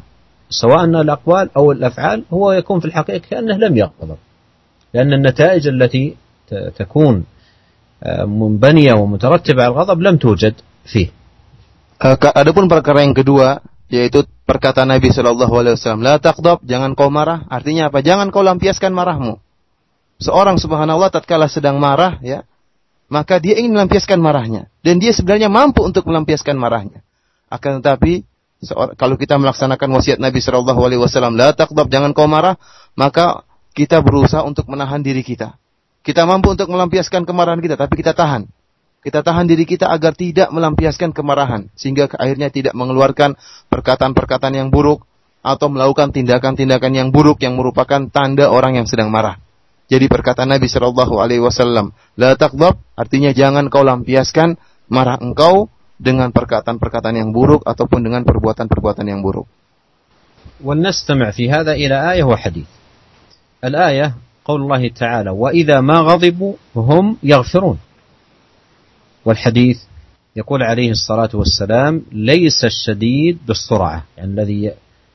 سواء الأقوال أو الأفعال هو يكون في الحقيقة كأنه لم يغضب. لأن النتائج التي تكون منبنية ومترتبة على الغضب لم توجد فيه. Adapun perkara yang kedua yaitu perkataan Nabi Shallallahu Alaihi Wasallam, la takdob, jangan kau marah. Artinya apa? Jangan kau lampiaskan marahmu. Seorang subhanallah tatkala sedang marah, ya, maka dia ingin melampiaskan marahnya dan dia sebenarnya mampu untuk melampiaskan marahnya. Akan tetapi kalau kita melaksanakan wasiat Nabi Shallallahu Alaihi Wasallam, la takdob, jangan kau marah, maka kita berusaha untuk menahan diri kita. Kita mampu untuk melampiaskan kemarahan kita, tapi kita tahan. Kita tahan diri kita agar tidak melampiaskan kemarahan. Sehingga akhirnya tidak mengeluarkan perkataan-perkataan yang buruk. Atau melakukan tindakan-tindakan yang buruk yang merupakan tanda orang yang sedang marah. Jadi perkataan Nabi Shallallahu Alaihi Wasallam, la takbab, artinya jangan kau lampiaskan marah engkau dengan perkataan-perkataan yang buruk ataupun dengan perbuatan-perbuatan yang buruk. ولنستمع في هذا إلى آية وحديث. الآية قول الله تعالى: وإذا ما غضبوا هم يغفرون. والحديث يقول عليه الصلاة والسلام ليس الشديد بالسرعة يعني الذي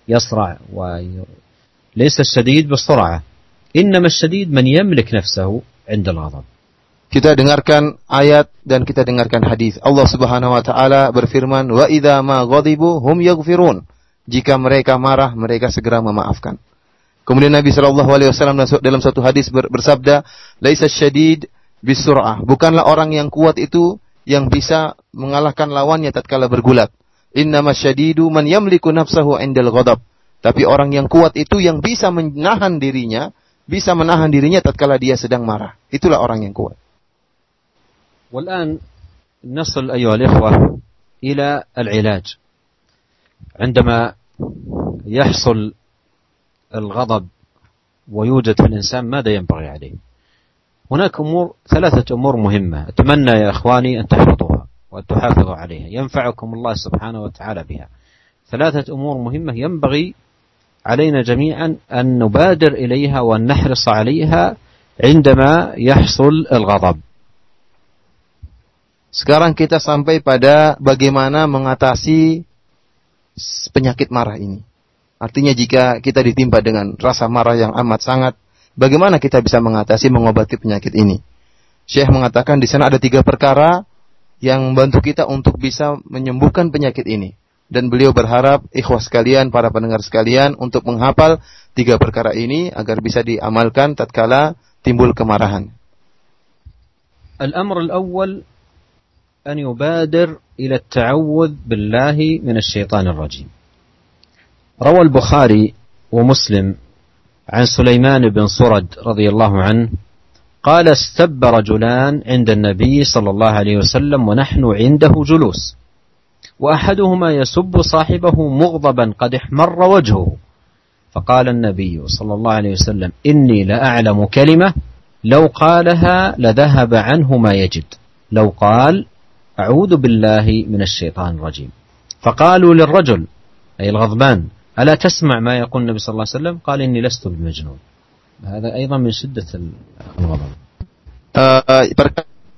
يصرع وليس الشديد بالسرعة إنما الشديد من يملك نفسه عند الغضب Kita dengarkan ayat dan kita dengarkan hadis. Allah Subhanahu wa taala berfirman, "Wa idza ma ghadibu hum yaghfirun." Jika mereka marah, mereka segera memaafkan. Kemudian Nabi Shallallahu alaihi wasallam dalam satu hadis bersabda, "Laisa syadid bisur'ah. Bukanlah orang yang kuat itu yang bisa mengalahkan lawannya tatkala bergulat. Innama syadidu man yamliku nafsahu indal ghadab. Tapi orang yang kuat itu yang bisa menahan dirinya, bisa menahan dirinya tatkala dia sedang marah. Itulah orang yang kuat. والآن نصل أيها الإخوة إلى العلاج عندما يحصل الغضب ويوجد في الإنسان ماذا ينبغي عليه. هناك أمور ثلاثة أمور مهمة أتمنى يا إخواني أن تحفظوها وأن تحافظوا عليها. ينفعكم الله سبحانه وتعالى بها. ثلاثة أمور مهمة ينبغي علينا جميعا أن نبادر إليها وأن نحرص عليها عندما يحصل الغضب. Sekarang kita sampai pada bagaimana mengatasi penyakit marah ini. Artinya jika kita ditimpa dengan rasa marah yang amat sangat, bagaimana kita bisa mengatasi mengobati penyakit ini? Syekh mengatakan di sana ada tiga perkara yang membantu kita untuk bisa menyembuhkan penyakit ini. Dan beliau berharap ikhwas sekalian, para pendengar sekalian untuk menghafal tiga perkara ini agar bisa diamalkan tatkala timbul kemarahan. Al-amr al-awwal an yubadir ila at-ta'awudz billahi minasy syaithanir rajim. روى البخاري ومسلم عن سليمان بن صرد رضي الله عنه قال استب رجلان عند النبي صلى الله عليه وسلم ونحن عنده جلوس وأحدهما يسب صاحبه مغضبا قد احمر وجهه فقال النبي صلى الله عليه وسلم إني لأعلم كلمة لو قالها لذهب عنه ما يجد لو قال أعوذ بالله من الشيطان الرجيم فقالوا للرجل أي الغضبان ألا تسمع ما يقول النبي صلى الله عليه وسلم قال إني لست بمجنون هذا أيضا من شدة الغضب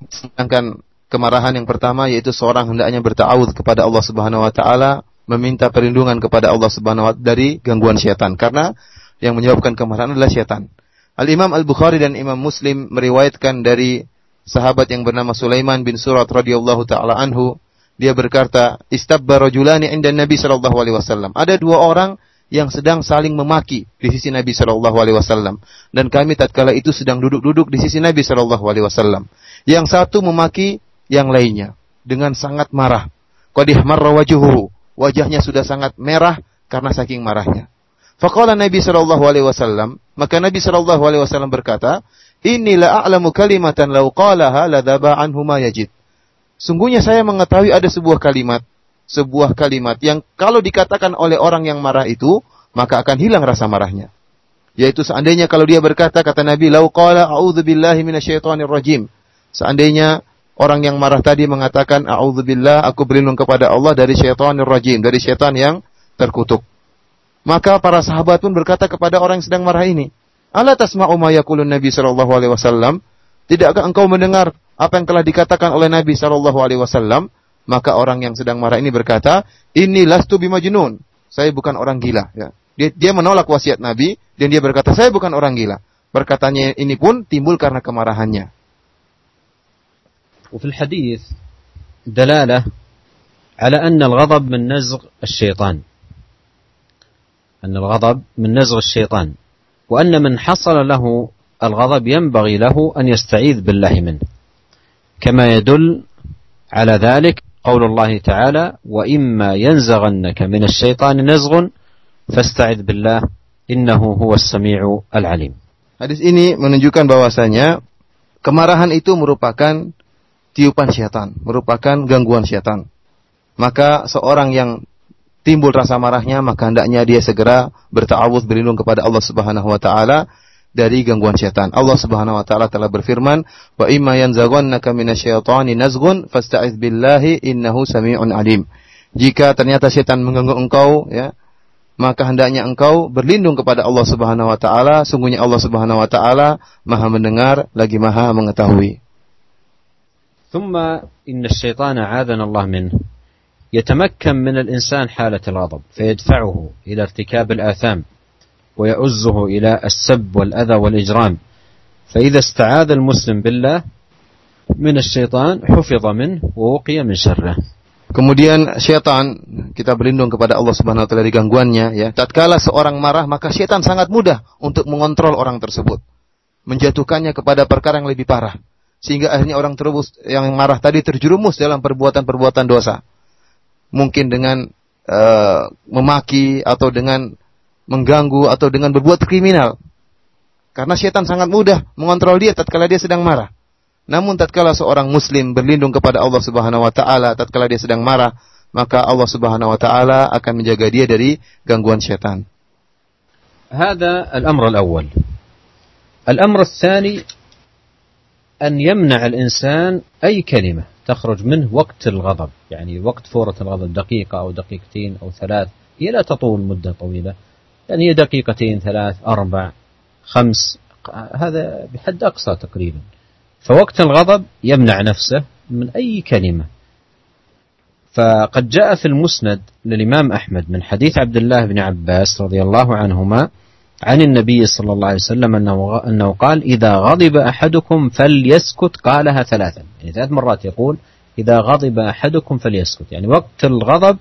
Sedangkan kemarahan yang pertama yaitu seorang hendaknya bertawud kepada Allah Subhanahu wa taala, meminta perlindungan kepada Allah Subhanahu wa taala dari gangguan syaitan. Karena yang menyebabkan kemarahan adalah syaitan. Al-Imam Al-Bukhari dan Imam Muslim meriwayatkan dari sahabat yang bernama Sulaiman bin Surat radhiyallahu taala anhu, dia berkata, "Istabba rajulani 'inda Nabi sallallahu alaihi wasallam." Ada dua orang yang sedang saling memaki di sisi Nabi sallallahu alaihi wasallam dan kami tatkala itu sedang duduk-duduk di sisi Nabi sallallahu alaihi wasallam. Yang satu memaki yang lainnya dengan sangat marah. Qad ihmarra wajhuhu, wajahnya sudah sangat merah karena saking marahnya. Faqala Nabi sallallahu alaihi wasallam, maka Nabi sallallahu alaihi wasallam berkata, "Inilah a'lamu kalimatan law qalaha ladzaba anhu ma yajid." Sungguhnya saya mengetahui ada sebuah kalimat, sebuah kalimat yang kalau dikatakan oleh orang yang marah itu, maka akan hilang rasa marahnya. Yaitu seandainya kalau dia berkata kata Nabi, "Lau qala a'udzu billahi minasyaitonir rajim." Seandainya orang yang marah tadi mengatakan, "A'udzubillah, aku berlindung kepada Allah dari syaitanir rajim, dari syaitan yang terkutuk." Maka para sahabat pun berkata kepada orang yang sedang marah ini, "Ala tasma'u ma Nabi wasallam?" Tidakkah engkau mendengar apa yang telah dikatakan oleh Nabi sallallahu alaihi wasallam? Maka orang yang sedang marah ini berkata, "Ini lastu bimajnun." Saya bukan orang gila, ya. Dia, dia menolak wasiat Nabi dan dia berkata, "Saya bukan orang gila." Perkataannya ini pun timbul karena kemarahannya. وفي الحديث دلالة على أن الغضب من نزغ الشيطان أن الغضب من نزغ الشيطان وأن من حصل له الغضب ينبغي له أن يستعيذ بالله منه كما يدل على ذلك قول الله تعالى وإما ينزغنك من الشيطان نزغ فاستعذ بالله إنه هو السميع العليم Hadis ini menunjukkan bahwasanya kemarahan itu merupakan tiupan syaitan, merupakan gangguan syaitan. Maka seorang yang timbul rasa marahnya, maka hendaknya dia segera bertawud berlindung kepada Allah Subhanahu wa taala dari gangguan syaitan. Allah Subhanahu wa taala telah berfirman, "Wa imma yanzaghannaka minasyaitani nazghun fasta'iz billahi innahu samii'un alim." Jika ternyata syaitan mengganggu engkau, ya, maka hendaknya engkau berlindung kepada Allah Subhanahu wa taala, sungguhnya Allah Subhanahu wa taala Maha mendengar lagi Maha mengetahui. ثم إن الشيطان عاذنا الله منه يتمكن من الإنسان حالة الغضب فيدفعه إلى ارتكاب الآثام ويؤزه إلى السب والأذى والإجرام فإذا استعاذ المسلم بالله من الشيطان حفظ منه ووقي من شره Kemudian syaitan, kita berlindung kepada Allah Subhanahu wa taala dari gangguannya ya. Tatkala seorang marah, maka syaitan sangat mudah untuk mengontrol orang tersebut. Menjatuhkannya kepada perkara yang lebih parah. Sehingga akhirnya orang tersebut yang marah tadi terjerumus dalam perbuatan-perbuatan dosa mungkin dengan uh, memaki atau dengan mengganggu atau dengan berbuat kriminal. Karena setan sangat mudah mengontrol dia tatkala dia sedang marah. Namun tatkala seorang muslim berlindung kepada Allah Subhanahu wa taala tatkala dia sedang marah, maka Allah Subhanahu wa taala akan menjaga dia dari gangguan setan. هذا الأمر الأول. الأمر الثاني أن يمنع الإنسان أي كلمة تخرج منه وقت الغضب يعني وقت فورة الغضب دقيقة أو دقيقتين أو ثلاث هي لا تطول مدة طويلة يعني هي دقيقتين ثلاث أربع خمس هذا بحد أقصى تقريبا. فوقت الغضب يمنع نفسه من أي كلمة. فقد جاء في المسند للإمام أحمد من حديث عبد الله بن عباس رضي الله عنهما عن النبي صلى الله عليه وسلم أنه, أنه قال إذا غضب أحدكم فليسكت. قالها ثلاثا. يعني ثلاث مرات يقول إذا غضب أحدكم فليسكت. يعني وقت الغضب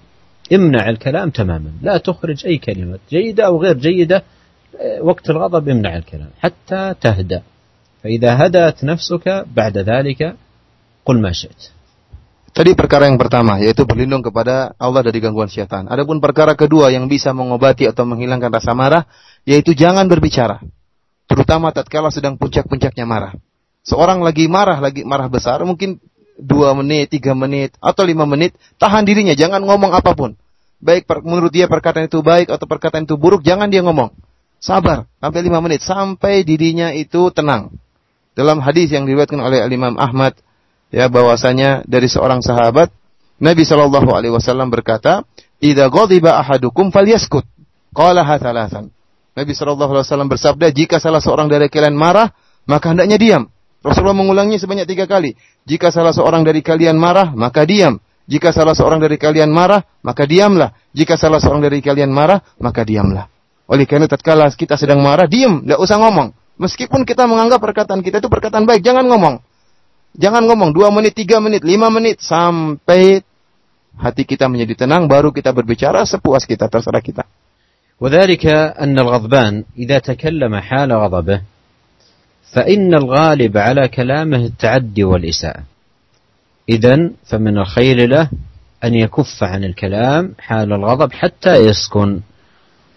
امنع الكلام تماما لا تخرج أي كلمة جيدة أو غير جيدة وقت الغضب امنع الكلام حتى تهدأ فإذا هدأت نفسك بعد ذلك قل ما شئت Tadi perkara yang pertama yaitu berlindung kepada Allah dari gangguan syaitan. Adapun perkara kedua yang bisa mengobati atau menghilangkan rasa marah yaitu jangan berbicara. Terutama tatkala sedang puncak-puncaknya marah. Seorang lagi marah, lagi marah besar, mungkin dua menit, tiga menit, atau lima menit, tahan dirinya, jangan ngomong apa pun. Baik menurut dia perkataan itu baik atau perkataan itu buruk, jangan dia ngomong. Sabar sampai lima menit, sampai dirinya itu tenang. Dalam hadis yang diriwayatkan oleh Imam Ahmad, ya bahwasanya dari seorang sahabat, Nabi Shallallahu Alaihi Wasallam berkata, "Ida ghadiba ahadukum falyaskut." Qala. Nabi Shallallahu Alaihi Wasallam bersabda, jika salah seorang dari kalian marah, maka hendaknya diam. Rasulullah mengulangi sebanyak tiga kali. Jika salah seorang dari kalian marah, maka diam. Jika salah seorang dari kalian marah, maka diamlah. Jika salah seorang dari kalian marah, maka diamlah. Oleh karena tatkala kita sedang marah, diam, tidak usah ngomong. Meskipun kita menganggap perkataan kita itu perkataan baik, jangan ngomong. Jangan ngomong dua menit, tiga menit, lima menit sampai hati kita menjadi tenang, baru kita berbicara sepuas kita, terserah kita. وذلك أن الغضبان إذا تكلم حال غضبه فإن الغالب على كلامه التعدي والإساءة إذا فمن الخير له أن يكف عن الكلام حال الغضب حتى يسكن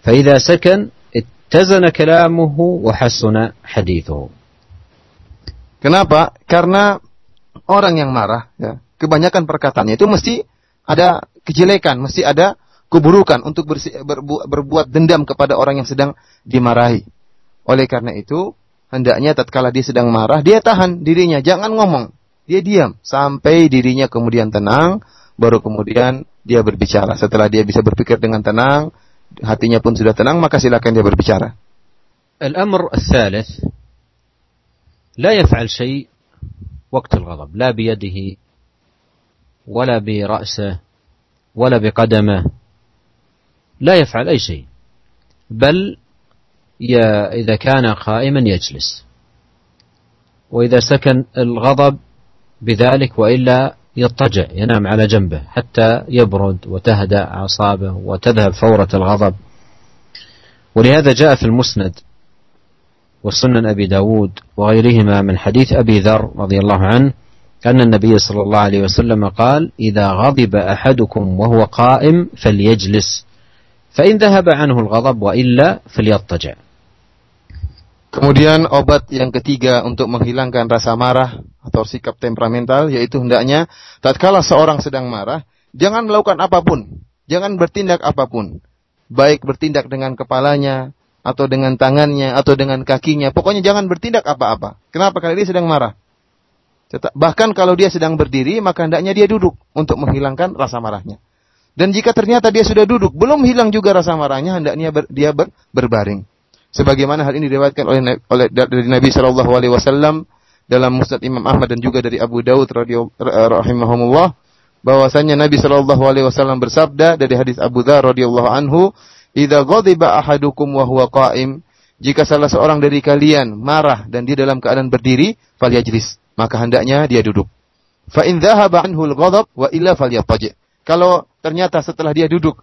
فإذا سكن اتزن كلامه وحسن حديثه Kenapa? Karena orang yang marah, ya, kebanyakan perkataannya itu mesti ada kejelekan, mesti ada keburukan untuk bersi, berbu, berbuat dendam kepada orang yang sedang dimarahi. Oleh karena itu, hendaknya tatkala dia sedang marah, dia tahan dirinya, jangan ngomong. Dia diam sampai dirinya kemudian tenang, baru kemudian dia berbicara. Setelah dia bisa berpikir dengan tenang, hatinya pun sudah tenang, maka silakan dia berbicara. الأمر الثالث لا يفعل شيء وقت الغضب لا بيده ولا برأسه ولا بقدمه لا يفعل أي شيء بل إذا كان قائما يجلس. وإذا سكن الغضب بذلك وإلا يضطجع ينام على جنبه حتى يبرد وتهدأ أعصابه وتذهب فورة الغضب. ولهذا جاء في المسند وسنن أبي داود وغيرهما من حديث أبي ذر رضي الله عنه أن النبي صلى الله عليه وسلم قال إذا غضب أحدكم وهو قائم فليجلس فإن ذهب عنه الغضب وإلا فليضطجع. Kemudian obat yang ketiga untuk menghilangkan rasa marah atau sikap temperamental yaitu hendaknya tatkala seorang sedang marah, jangan melakukan apa pun, jangan bertindak apa pun. Baik bertindak dengan kepalanya atau dengan tangannya atau dengan kakinya, pokoknya jangan bertindak apa-apa. Kenapa? Karena dia sedang marah. Bahkan kalau dia sedang berdiri, maka hendaknya dia duduk untuk menghilangkan rasa marahnya. Dan jika ternyata dia sudah duduk, belum hilang juga rasa marahnya, hendaknya dia ber, berbaring sebagaimana hal ini diriwayatkan oleh, oleh dari Nabi Shallallahu Alaihi Wasallam dalam Musnad Imam Ahmad dan juga dari Abu Daud rahimahumullah bahwasanya Nabi Shallallahu Alaihi Wasallam bersabda dari hadis Abu Dzar radhiyallahu anhu, "Idza ghadiba ahadukum wa huwa qa'im" Jika salah seorang dari kalian marah dan dia dalam keadaan berdiri, falyajlis, maka hendaknya dia duduk. Fa in dhahaba anhu al-ghadab wa illa falyattaji. Kalau ternyata setelah dia duduk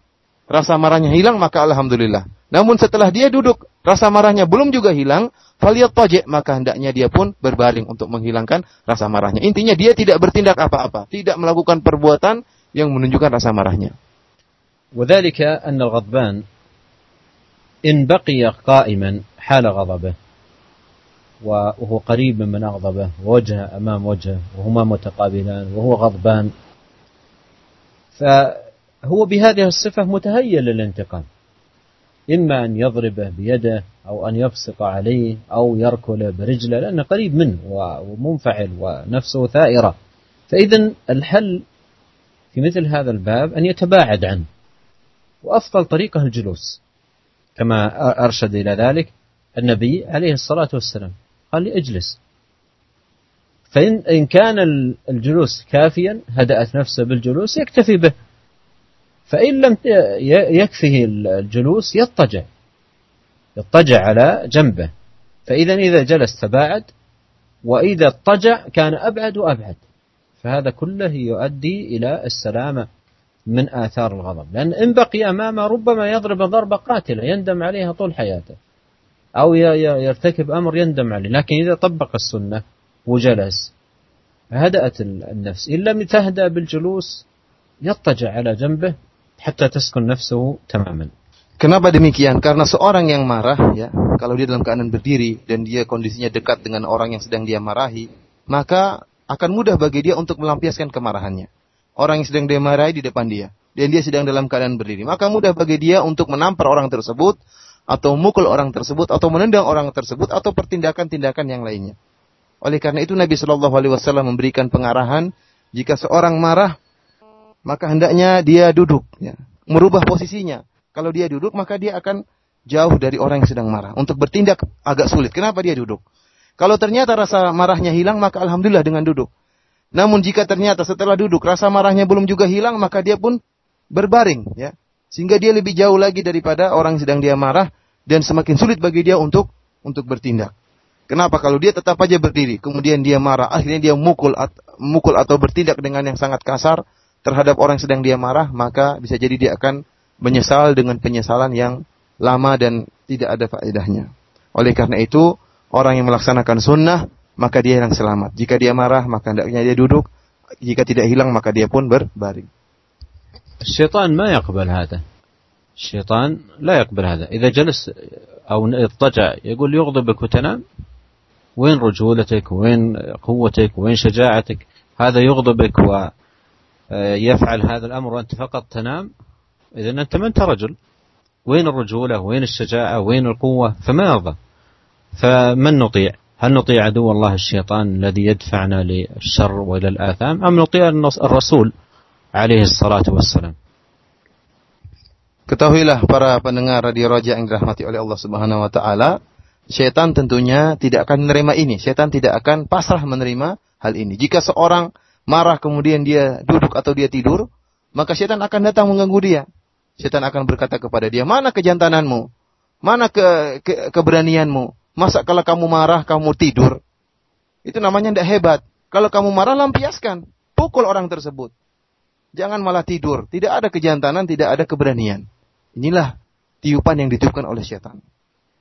rasa marahnya hilang, maka alhamdulillah. Namun setelah dia duduk, rasa marahnya belum juga hilang, falyataji maka hendaknya dia pun berbaring untuk menghilangkan rasa marahnya. Intinya dia tidak bertindak apa-apa, tidak melakukan perbuatan yang menunjukkan rasa marahnya. وذلك أن الغضبان إن بقي قائما حال غضبه وهو قريب من أغضبه ووجهه أمام وجهه وهما متقابلان وهو غضبان فهو بهذه الصفة متهيأ للانتقام. إما أن يضربه بيده أو أن يبصق عليه أو يركله برجله لأنه قريب منه ومنفعل ونفسه ثائرة. فإذا الحل في مثل هذا الباب أن يتباعد عنه وأفضل طريقة الجلوس كما أرشد إلى ذلك النبي عليه الصلاة والسلام. قال لي اجلس. فإن إن كان الجلوس كافيا هدأت نفسه بالجلوس يكتفي به. فإن لم يكفه الجلوس يضطجع. يضطجع على جنبه. فإذا إذا جلس تباعد وإذا اضطجع كان أبعد وأبعد. فهذا كله يؤدي إلى السلامة من آثار الغضب. لأن إن بقي أمامه ربما يضرب ضربة قاتلة يندم عليها طول حياته. أو يرتكب أمر يندم عليه. لكن إذا طبق السنة وجلس هدأت النفس. إن لم تهدأ بالجلوس يضطجع على جنبه hatta taskun nafsuhu tamaman. Kenapa demikian? Karena seorang yang marah ya, kalau dia dalam keadaan berdiri dan dia kondisinya dekat dengan orang yang sedang dia marahi, maka akan mudah bagi dia untuk melampiaskan kemarahannya. Orang yang sedang dia marahi di depan dia dan dia sedang dalam keadaan berdiri, maka mudah bagi dia untuk menampar orang tersebut atau mukul orang tersebut atau menendang orang tersebut atau pertindakan-tindakan yang lainnya. Oleh karena itu Nabi Shallallahu Alaihi Wasallam memberikan pengarahan jika seorang marah maka hendaknya dia duduk, ya. merubah posisinya. Kalau dia duduk, maka dia akan jauh dari orang yang sedang marah. Untuk bertindak agak sulit. Kenapa dia duduk? Kalau ternyata rasa marahnya hilang, maka alhamdulillah dengan duduk. Namun jika ternyata setelah duduk rasa marahnya belum juga hilang, maka dia pun berbaring, ya. Sehingga dia lebih jauh lagi daripada orang yang sedang dia marah dan semakin sulit bagi dia untuk untuk bertindak. Kenapa? Kalau dia tetap aja berdiri, kemudian dia marah, akhirnya dia mukul, at, mukul atau bertindak dengan yang sangat kasar terhadap orang yang sedang dia marah, maka bisa jadi dia akan menyesal dengan penyesalan yang lama dan tidak ada faedahnya. Oleh karena itu, orang yang melaksanakan sunnah, maka dia yang selamat. Jika dia marah, maka hendaknya dia duduk. Jika tidak hilang, maka dia pun berbaring. الشيطان ما يقبل هذا الشيطان لا يقبل هذا إذا جلس أو اضطجع يقول يغضبك وتنام وين رجولتك وين قوتك وين شجاعتك هذا يغضبك ويفعل هذا الأمر وأنت فقط تنام. إذا أنت ما أنت رجل؟ وين الرجولة؟ وين الشجاعة؟ وين القوة؟ فما يرضى. فمن نطيع؟ هل نطيع عدو الله الشيطان الذي يدفعنا للشر وإلى الآثام أم نطيع الرسول عليه الصلاة والسلام؟ Ketahuilah para pendengar radio Roja yang dirahmati oleh Allah Subhanahu wa taala, Syaitan tentunya tidak akan menerima ini. Syaitan tidak akan pasrah menerima hal ini. Jika seorang marah kemudian dia duduk atau dia tidur, maka syaitan akan datang mengganggu dia. Syaitan akan berkata kepada dia, mana kejantananmu? Mana ke, ke, keberanianmu? Masa kalau kamu marah, kamu tidur? Itu namanya tidak hebat. Kalau kamu marah, lampiaskan. Pukul orang tersebut. Jangan malah tidur. Tidak ada kejantanan, tidak ada keberanian. Inilah tiupan yang ditiupkan oleh syaitan.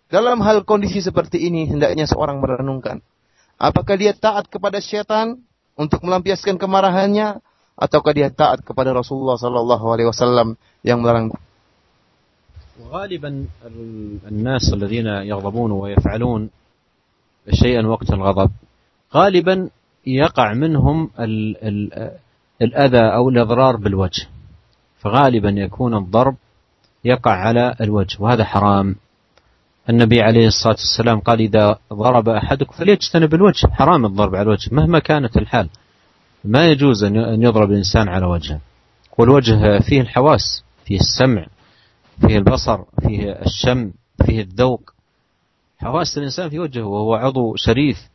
Dalam hal kondisi seperti ini, hendaknya seorang merenungkan. Apakah dia taat kepada syaitan untuk melampiaskan kemarahannya, ataukah dia taat kepada Rasulullah Sallallahu Alaihi Wasallam yang melarang? غالبا الناس الذين يغضبون ويفعلون شيئا وقت الغضب غالبا يقع منهم ال ال الأذى أو الإضرار بالوجه فغالبا يكون الضرب يقع على الوجه وهذا حرام النبي عليه الصلاة والسلام قال إذا ضرب أحدكم فليجتنب الوجه. حرام الضرب على الوجه مهما كانت الحال. ما يجوز أن يضرب الإنسان على وجهه. والوجه فيه الحواس فيه السمع فيه البصر فيه الشم فيه الذوق. حواس الإنسان في وجهه وهو عضو شريف.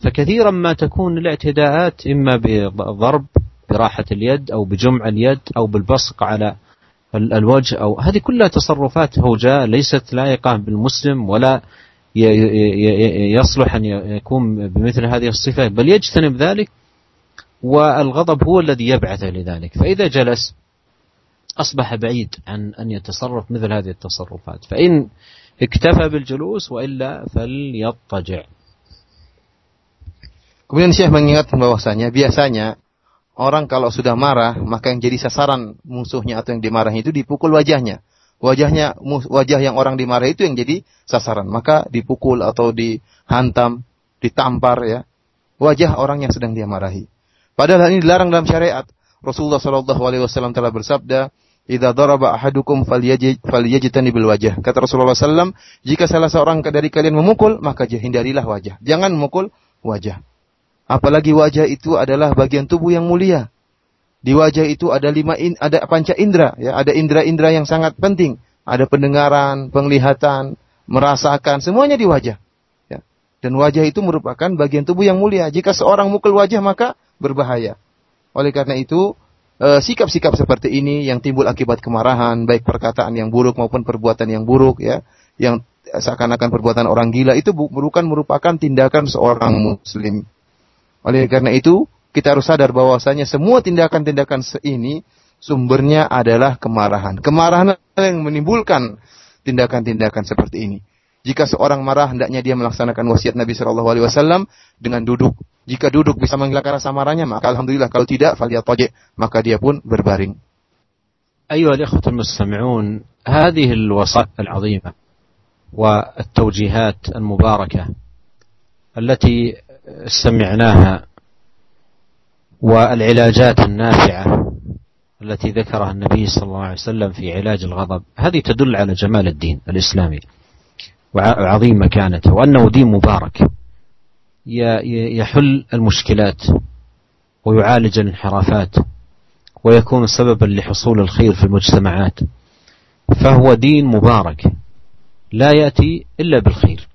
فكثيرا ما تكون الاعتداءات إما بضرب براحة اليد أو بجمع اليد أو بالبصق على الوجه أو هذه كلها تصرفات هوجاء ليست لائقة بالمسلم ولا يصلح أن يكون بمثل هذه الصفة بل يجتنب ذلك والغضب هو الذي يبعثه لذلك. فإذا جلس أصبح بعيد عن أن يتصرف مثل هذه التصرفات. فإن اكتفى بالجلوس وإلا فليضطجع. Kemudian Syekh mengingatkan bahwasanya biasanya orang kalau sudah marah, maka yang jadi sasaran musuhnya atau yang dimarahi itu dipukul wajahnya. Wajahnya wajah yang orang dimarahi itu yang jadi sasaran. Maka dipukul atau dihantam, ditampar ya. Wajah orang yang sedang dia marahi. Padahal ini dilarang dalam syariat. Rasulullah Shallallahu alaihi wasallam telah bersabda, "Idza daraba ahadukum falyajtani bil wajah." Kata Rasulullah SAW, jika salah seorang dari kalian memukul, maka hindarilah wajah. Jangan memukul wajah. Apalagi wajah itu adalah bagian tubuh yang mulia. Di wajah itu ada lima in, ada panca indera, ya, ada indera-indera yang sangat penting. Ada pendengaran, penglihatan, merasakan, semuanya di wajah. Ya. Dan wajah itu merupakan bagian tubuh yang mulia. Jika seorang mukul wajah maka berbahaya. Oleh karena itu, eh, sikap-sikap seperti ini yang timbul akibat kemarahan, baik perkataan yang buruk maupun perbuatan yang buruk, ya, yang seakan-akan perbuatan orang gila itu bukan merupakan tindakan seorang muslim. Oleh karena itu, kita harus sadar bahwasanya semua tindakan-tindakan ini sumbernya adalah kemarahan. Kemarahan yang menimbulkan tindakan-tindakan seperti ini. Jika seorang marah, hendaknya dia melaksanakan wasiat Nabi Shallallahu Alaihi Wasallam dengan duduk. Jika duduk bisa menghilangkan rasa marahnya, maka alhamdulillah. Kalau tidak, toje, maka dia pun berbaring. أيها الإخوة المستمعون هذه الوصايا العظيمة والتوجيهات المباركة التي سمعناها والعلاجات النافعة التي ذكرها النبي صلى الله عليه وسلم في علاج الغضب هذه تدل على جمال الدين الإسلامي وعظيم مكانته وأنه دين مبارك يحل المشكلات ويعالج الانحرافات ويكون سببا لحصول الخير في المجتمعات فهو دين مبارك لا يأتي إلا بالخير.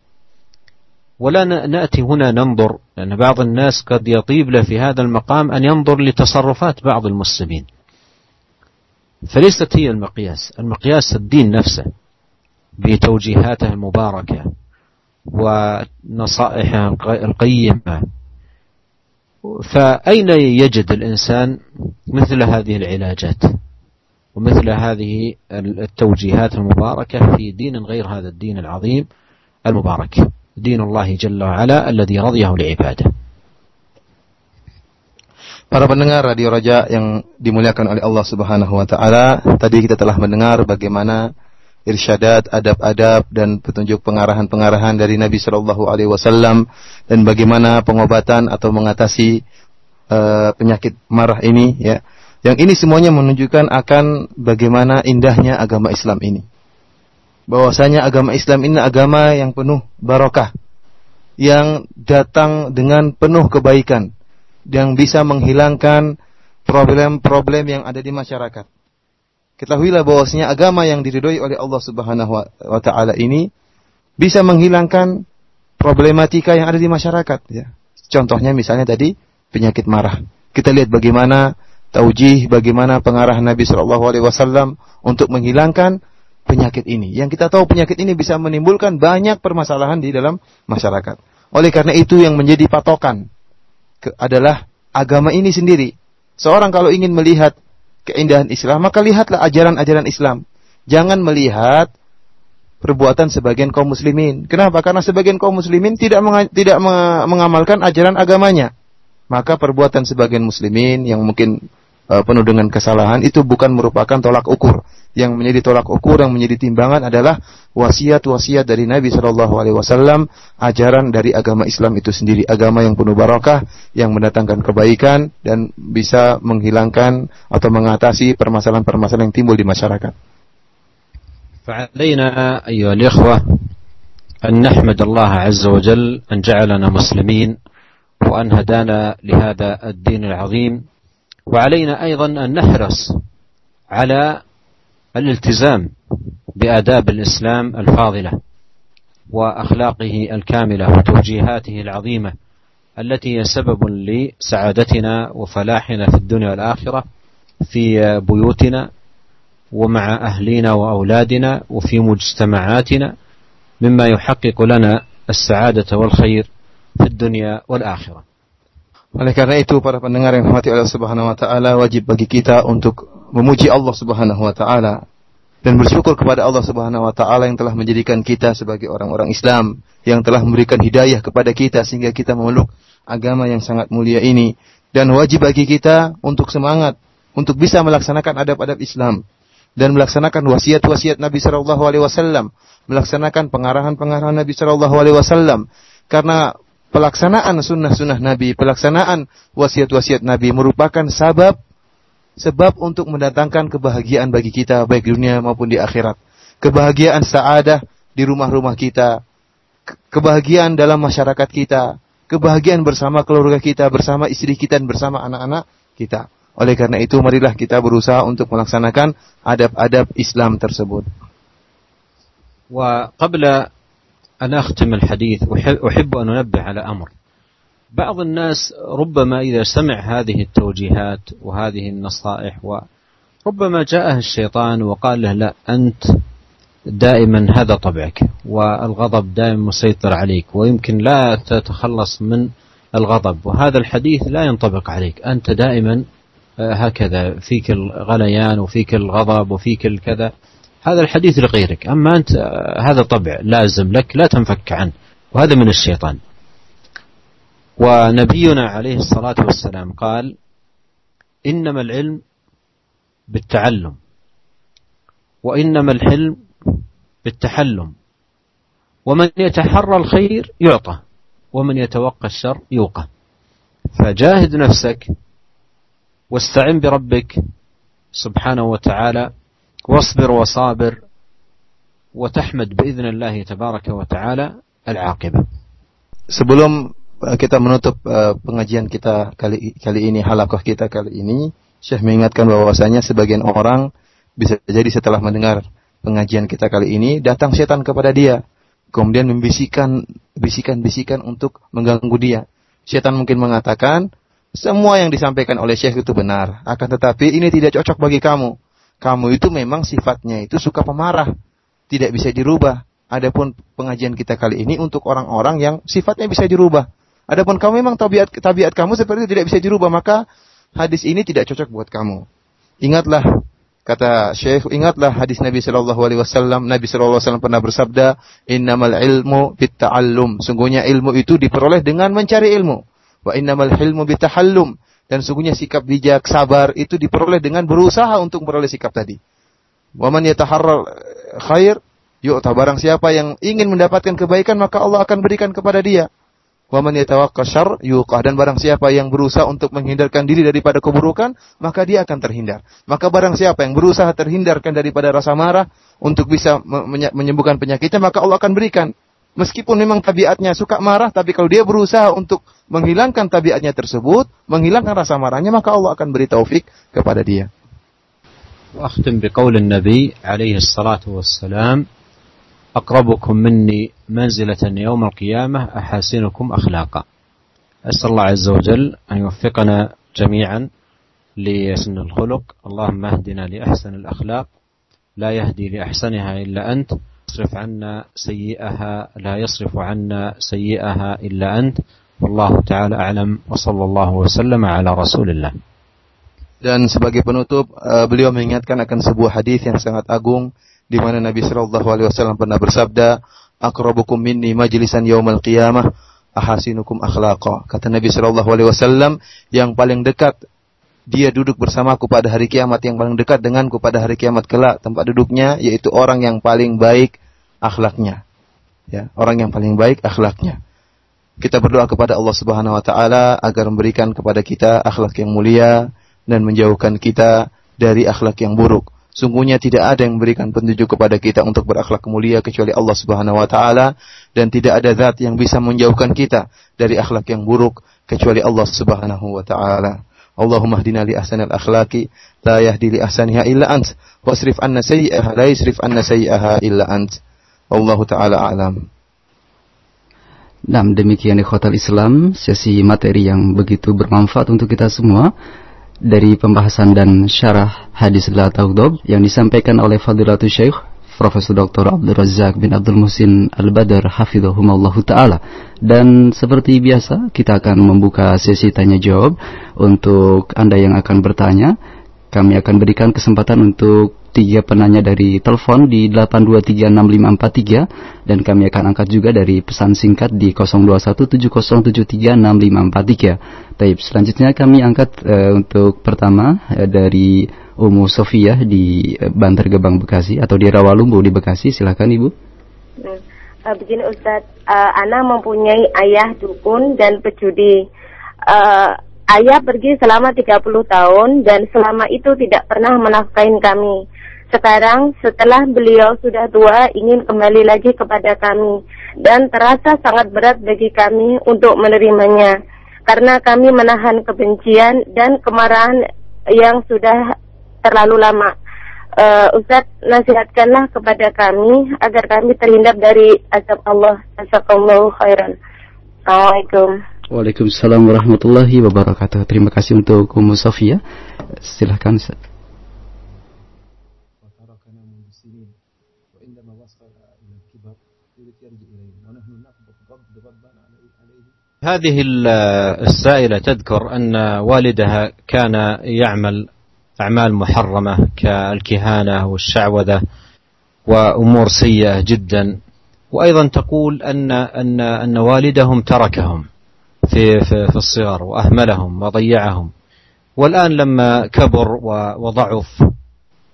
ولا نأتي هنا ننظر لأن بعض الناس قد يطيب له في هذا المقام أن ينظر لتصرفات بعض المسلمين. فليست هي المقياس المقياس الدين نفسه بتوجيهاته المباركة ونصائحه القيمة. فأين يجد الإنسان مثل هذه العلاجات ومثل هذه التوجيهات المباركة في دين غير هذا الدين العظيم المبارك؟ دين الله جل وعلا الذي رضيه لعباده Para pendengar Radio Raja yang dimuliakan oleh Allah Subhanahu wa taala, tadi kita telah mendengar bagaimana irsyadat, adab-adab dan petunjuk pengarahan-pengarahan dari Nabi Shallallahu Alaihi Wasallam dan bagaimana pengobatan atau mengatasi uh, penyakit marah ini ya. Yang ini semuanya menunjukkan akan bagaimana indahnya agama Islam ini. Bahwasanya agama Islam ini agama yang penuh barokah, yang datang dengan penuh kebaikan, yang bisa menghilangkan problem-problem yang ada di masyarakat. Ketahuilah bahwasanya agama yang diridhoi oleh Allah Subhanahu wa taala ini bisa menghilangkan problematika yang ada di masyarakat ya. Contohnya misalnya tadi penyakit marah. Kita lihat bagaimana taujih, bagaimana pengarahan Nabi Shallallahu alaihi wasallam untuk menghilangkan penyakit ini. Yang kita tahu penyakit ini bisa menimbulkan banyak permasalahan di dalam masyarakat. Oleh karena itu yang menjadi patokan adalah agama ini sendiri. Seorang kalau ingin melihat keindahan Islam, maka lihatlah ajaran-ajaran Islam. Jangan melihat perbuatan sebagian kaum muslimin. Kenapa? Karena sebagian kaum muslimin tidak tidak mengamalkan ajaran agamanya. Maka perbuatan sebagian muslimin yang mungkin uh, penuh dengan kesalahan itu bukan merupakan tolak ukur. Yang menjadi tolak ukur, yang menjadi timbangan adalah wasiat-wasiat dari Nabi Shallallahu Alaihi Wasallam, ajaran dari agama Islam itu sendiri, agama yang penuh barakah, yang mendatangkan kebaikan dan bisa menghilangkan atau mengatasi permasalahan-permasalahan yang timbul di masyarakat. فعلينا أيها الإخوة أن نحمد الله عز وجل أن جعلنا مسلمين وأن هدانا لهذا الدين العظيم وعلينا أيضا أن نحرص على الالتزام بآداب الإسلام الفاضلة وأخلاقه الكاملة وتوجيهاته العظيمة التي هي سبب لسعادتنا وفلاحنا في الدنيا والآخرة في بيوتنا ومع أهلنا وأولادنا وفي مجتمعاتنا مما يحقق لنا السعادة والخير في الدنيا والآخرة. Oleh karena itu para pendengar yang dirahmati Allah Subhanahu wa taala wajib bagi kita untuk memuji Allah Subhanahu wa taala dan bersyukur kepada Allah Subhanahu wa taala yang telah menjadikan kita sebagai orang-orang Islam, yang telah memberikan hidayah kepada kita sehingga kita memeluk agama yang sangat mulia ini. Dan wajib bagi kita untuk semangat untuk bisa melaksanakan adab-adab Islam dan melaksanakan wasiat-wasiat Nabi sallallahu alaihi wasallam, melaksanakan pengarahan-pengarahan Nabi sallallahu alaihi wasallam. Karena pelaksanaan sunnah-sunnah Nabi, pelaksanaan wasiat-wasiat Nabi merupakan sabab sebab untuk mendatangkan kebahagiaan bagi kita baik di dunia maupun di akhirat. Kebahagiaan saadah di rumah-rumah kita, kebahagiaan dalam masyarakat kita, kebahagiaan bersama keluarga kita, bersama istri kita dan bersama anak-anak kita. Oleh karena itu marilah kita berusaha untuk melaksanakan adab-adab Islam tersebut. Wa أنا أختم الحديث. أحب أن أنبه على أمر. بعض الناس ربما إذا سمع هذه التوجيهات وهذه النصائح وربما جاءه الشيطان وقال له لا أنت دائما هذا طبعك والغضب دائما مسيطر عليك ويمكن لا تتخلص من الغضب وهذا الحديث لا ينطبق عليك. أنت دائما هكذا فيك الغليان وفيك الغضب وفيك الكذا. هذا الحديث لغيرك. أما أنت هذا طبع لازم لك لا تنفك عنه. وهذا من الشيطان. ونبينا عليه الصلاة والسلام قال إنما العلم بالتعلم وإنما الحلم بالتحلم. ومن يتحرى الخير يعطى ومن يتوقى الشر يوقى. فجاهد نفسك واستعن بربك سبحانه وتعالى واصبر وصابر وتحمد بإذن الله تبارك وتعالى العاقبة Sebelum kita menutup uh, pengajian kita kali kali ini, halakoh kita kali ini, Syekh mengingatkan bahwasanya sebagian orang bisa jadi setelah mendengar pengajian kita kali ini datang setan kepada dia, kemudian membisikkan bisikan-bisikan untuk mengganggu dia. Setan mungkin mengatakan semua yang disampaikan oleh Syekh itu benar, akan tetapi ini tidak cocok bagi kamu kamu itu memang sifatnya itu suka pemarah. tidak bisa dirubah. Adapun pengajian kita kali ini untuk orang-orang yang sifatnya bisa dirubah. Adapun kamu memang tabiat tabiat kamu seperti itu tidak bisa dirubah, maka hadis ini tidak cocok buat kamu. Ingatlah kata Syekh, ingatlah hadis Nabi Shallallahu alaihi wasallam. Nabi Shallallahu alaihi wasallam pernah bersabda, "Innamal ilmu bitta'allum." Sungguhnya ilmu itu diperoleh dengan mencari ilmu. Wa innamal ilmu bitahallum. Dan sungguhnya sikap bijak, sabar itu diperoleh dengan berusaha untuk memperoleh sikap tadi. Wa man yataharrar khair, yu'ta barang siapa yang ingin mendapatkan kebaikan maka Allah akan berikan kepada dia. Wa man yatawakka syarr yuqah dan barang siapa yang berusaha untuk menghindarkan diri daripada keburukan, maka dia akan terhindar. Maka barang siapa yang berusaha terhindarkan daripada rasa marah untuk bisa menyembuhkan penyakitnya, maka Allah akan berikan. Meskipun memang tabiatnya suka marah, tapi kalau dia berusaha untuk menghilangkan tabiatnya tersebut, menghilangkan rasa marahnya, maka Allah akan beri taufik kepada dia. وأختم بقول النبي عليه الصلاة والسلام أقربكم مني منزلة يوم القيامة أحاسنكم أخلاقا. أسأل الله عز وجل أن يوفقنا جميعا لحسن الخلق. اللهم اهدنا لأحسن الأخلاق. لا يهدي لأحسنها إلا أنت. اصرف عنا سيئها لا يصرف عنا سيئها إلا أنت والله تعالى أعلم وصلى الله وسلم على رسول الله Dan sebagai penutup, uh, beliau mengingatkan akan sebuah hadis yang sangat agung di mana Nabi Shallallahu Alaihi Wasallam pernah bersabda, "Akrabukum minni majlisan yaumal qiyamah, ahasinukum akhlaqa." Kata Nabi Shallallahu Alaihi Wasallam, yang paling dekat dia duduk bersamaku pada hari kiamat yang paling dekat denganku pada hari kiamat kelak tempat duduknya yaitu orang yang paling baik akhlaknya. Ya, orang yang paling baik akhlaknya. Kita berdoa kepada Allah Subhanahu wa taala agar memberikan kepada kita akhlak yang mulia, dan menjauhkan kita dari akhlak yang buruk. Sungguhnya tidak ada yang memberikan petunjuk kepada kita untuk berakhlak mulia kecuali Allah Subhanahu wa taala dan tidak ada zat yang bisa menjauhkan kita dari akhlak yang buruk kecuali Allah Subhanahu wa taala. Allahumma hdina li ahsanil akhlaqi la yahdi li ahsaniha illa ant wasrif anna sayyi'aha la yasrif anna sayyi'aha illa ant. Wallahu taala a'lam. Nah, demikian ikhwatal Islam, sesi materi yang begitu bermanfaat untuk kita semua dari pembahasan dan syarah hadis la taudab yang disampaikan oleh Fadilatul Syekh Profesor Dr. Abdul Razak bin Abdul Musin Al-Badar Hafizahumallahu Ta'ala Dan seperti biasa kita akan membuka sesi tanya jawab Untuk Anda yang akan bertanya Kami akan berikan kesempatan untuk tiga penanya dari telepon di 8236543 dan kami akan angkat juga dari pesan singkat di 0217073653. Baik, selanjutnya kami angkat uh, untuk pertama uh, dari Umu Sofia di uh, Bantar Gebang Bekasi atau di Rawalumbu di Bekasi. Silakan Ibu. Hmm. Uh, begini Ustadz, uh, Ana mempunyai ayah dukun dan pejudi. Ayah pergi selama 30 tahun dan selama itu tidak pernah menafkain kami. Sekarang setelah beliau sudah tua ingin kembali lagi kepada kami dan terasa sangat berat bagi kami untuk menerimanya karena kami menahan kebencian dan kemarahan yang sudah terlalu lama. Uh, Ustadz nasihatkanlah kepada kami agar kami terhindar dari azab Allah. Khairan. Assalamualaikum. Waalaikumsalam warahmatullahi wabarakatuh. Terima kasih untuk Ummu Sofia. Silahkan. هذه السائلة تذكر أن والدها كان يعمل أعمال محرمة كالكهانة والشعوذة وأمور سيئة جدا وأيضا تقول أن أن أن والدهم تركهم في في, في الصغر وأهملهم وضيعهم. والآن لما كبر وضعف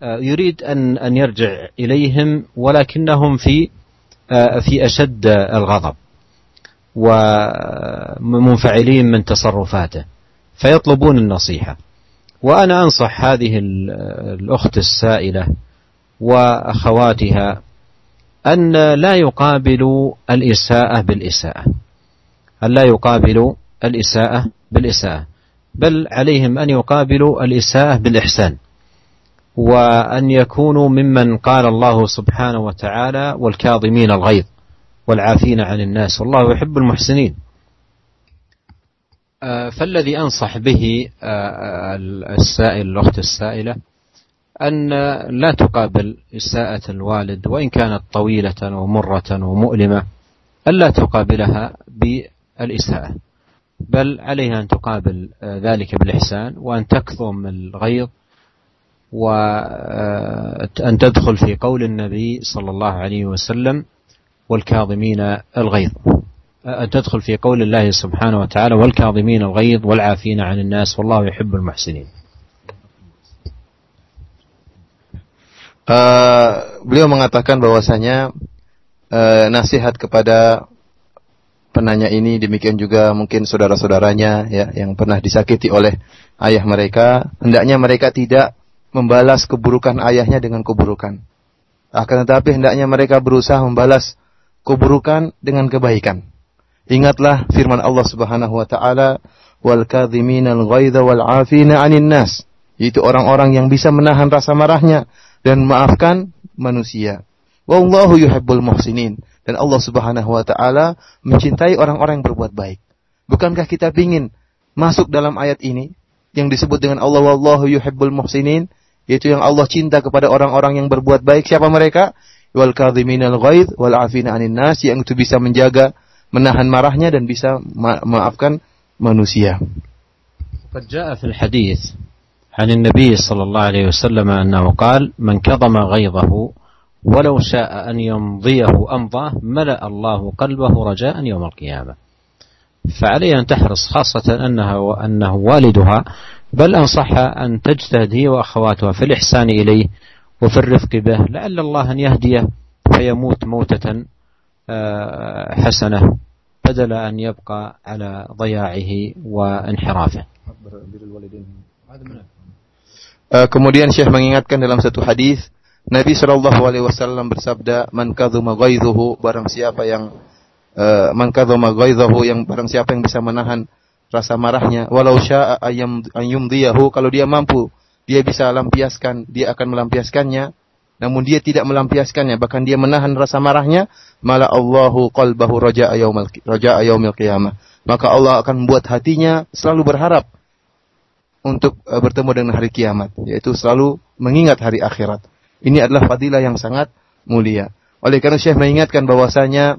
يريد أن أن يرجع إليهم ولكنهم في في أشد الغضب ومنفعلين من تصرفاته فيطلبون النصيحة. وأنا أنصح هذه الأخت السائلة وأخواتها أن لا يقابلوا الإساءة بالإساءة. أن لا يقابلوا الإساءة بالإساءة بل عليهم أن يقابلوا الإساءة بالإحسان وأن يكونوا ممن قال الله سبحانه وتعالى والكاظمين الغيظ والعافين عن الناس والله يحب المحسنين. فالذي أنصح به السائل الأخت السائلة أن لا تقابل إساءة الوالد وإن كانت طويلة ومرة ومؤلمة ألا تقابلها بالإساءة بل عليها أن تقابل ذلك بالإحسان وأن تكظم الغيظ وأن تدخل في قول النبي صلى الله عليه وسلم والكاظمين الغيظ. أن تدخل في قول الله سبحانه وتعالى والكاظمين الغيظ والعافين عن الناس والله يحب المحسنين. Uh, beliau mengatakan bahwasanya uh, nasihat kepada penanya ini demikian juga mungkin saudara-saudaranya ya yang pernah disakiti oleh ayah mereka hendaknya mereka tidak membalas keburukan ayahnya dengan keburukan akan tetapi hendaknya mereka berusaha membalas keburukan dengan kebaikan ingatlah firman Allah Subhanahu wa taala wal kadhiminal ghaidha wal 'afina 'anil nas itu orang-orang yang bisa menahan rasa marahnya dan maafkan manusia. Wallahu yuhibbul muhsinin. Dan Allah Subhanahu wa taala mencintai orang-orang yang berbuat baik. Bukankah kita ingin masuk dalam ayat ini yang disebut dengan Allah wallahu yuhibbul muhsinin yaitu yang Allah cinta kepada orang-orang yang berbuat baik siapa mereka? Wal kadhiminal ghaidh wal afina 'anil nas yang itu bisa menjaga menahan marahnya dan bisa ma maafkan manusia. قد جاء في الحديث عن النبي صلى الله عليه وسلم أنه قال من كظم غيظه ولو شاء أن يمضيه أمضاه ملأ الله قلبه رجاء يوم القيامة. فعليه أن تحرص خاصة أنها وأنه والدها بل أنصحها أن تجتهد هي وأخواتها في الإحسان إليه وفي الرفق به لعل الله أن يهديه فيموت موتة حسنة بدل أن يبقى على ضياعه وانحرافه. Uh, kemudian Syekh mengingatkan dalam satu hadis Nabi Shallallahu Alaihi Wasallam bersabda, "Man kadzuma ghaidhuhu barang siapa yang uh, man kadzuma yang barang siapa yang bisa menahan rasa marahnya, walau syaa ayam ayumdiyahu kalau dia mampu dia bisa lampiaskan, dia akan melampiaskannya. Namun dia tidak melampiaskannya, bahkan dia menahan rasa marahnya, malah Allahu qalbahu raja'a yaumil raja'a yaumil qiyamah. Maka Allah akan membuat hatinya selalu berharap untuk uh, bertemu dengan hari kiamat, yaitu selalu mengingat hari akhirat. Ini adalah fadilah yang sangat mulia. Oleh karena Syekh mengingatkan bahwasanya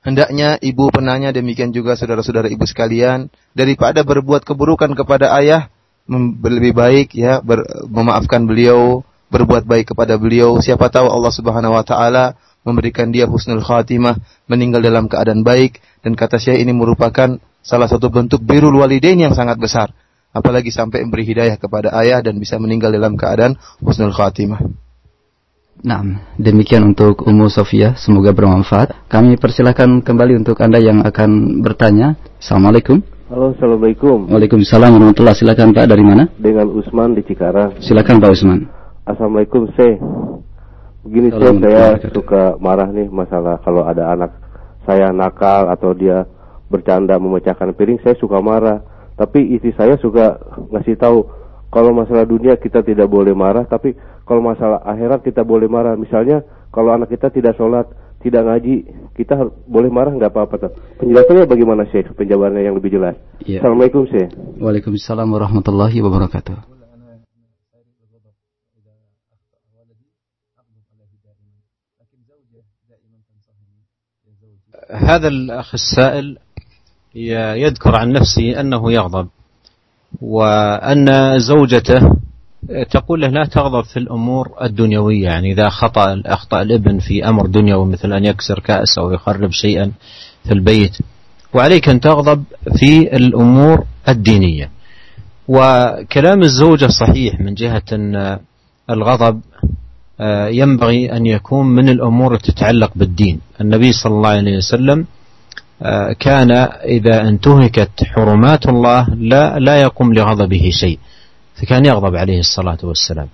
hendaknya ibu penanya demikian juga saudara-saudara ibu sekalian daripada berbuat keburukan kepada ayah lebih baik ya ber, memaafkan beliau, berbuat baik kepada beliau. Siapa tahu Allah Subhanahu wa taala memberikan dia husnul khatimah, meninggal dalam keadaan baik dan kata Syekh ini merupakan salah satu bentuk birrul walidain yang sangat besar apalagi sampai memberi hidayah kepada ayah dan bisa meninggal dalam keadaan husnul khatimah. Nah, demikian untuk Ummu Sofia, semoga bermanfaat. Kami persilahkan kembali untuk Anda yang akan bertanya. Assalamualaikum. Halo, Assalamualaikum. Waalaikumsalam warahmatullahi Silakan Pak, dari mana? Dengan Usman di Cikarang. Silakan Pak Usman. Assalamualaikum, Syekh. Begini Syekh, saya suka marah nih masalah kalau ada anak saya nakal atau dia bercanda memecahkan piring, saya suka marah tapi istri saya suka ngasih tahu kalau masalah dunia kita tidak boleh marah, tapi kalau masalah akhirat kita boleh marah. Misalnya kalau anak kita tidak sholat, tidak ngaji, kita boleh marah nggak apa-apa. Penjelasannya bagaimana Syekh? Penjawabannya yang lebih jelas. Ya. Assalamualaikum Syekh. Waalaikumsalam warahmatullahi wabarakatuh. هذا الأخ السائل يذكر عن نفسه أنه يغضب وأن زوجته تقول له لا تغضب في الأمور الدنيوية يعني إذا خطأ أخطأ الابن في أمر دنيوي مثل أن يكسر كأس أو يخرب شيئا في البيت وعليك أن تغضب في الأمور الدينية. وكلام الزوجة صحيح من جهة أن الغضب ينبغي أن يكون من الأمور التي تتعلق بالدين. النبي صلى الله عليه وسلم كان إذا انتهكت حرمات الله لا لا يقوم لغضبه شيء. فكان يغضب عليه الصلاة والسلام.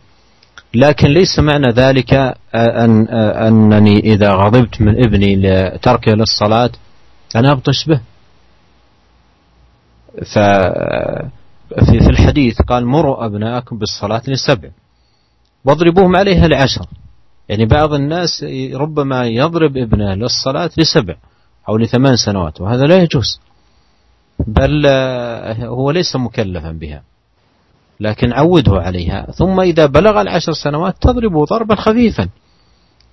لكن ليس معنى ذلك أن أنني إذا غضبت من ابني لتركه للصلاة أنا أبطش به. ففي في الحديث قال مروا أبناءكم بالصلاة لسبع. واضربوهم عليها لعشر. يعني بعض الناس ربما يضرب ابنه للصلاة لسبع. أو لثمان سنوات وهذا لا يجوز. بل هو ليس مكلفا بها. لكن عوده عليها. ثم إذا بلغ العشر سنوات تضربه ضربا خفيفا.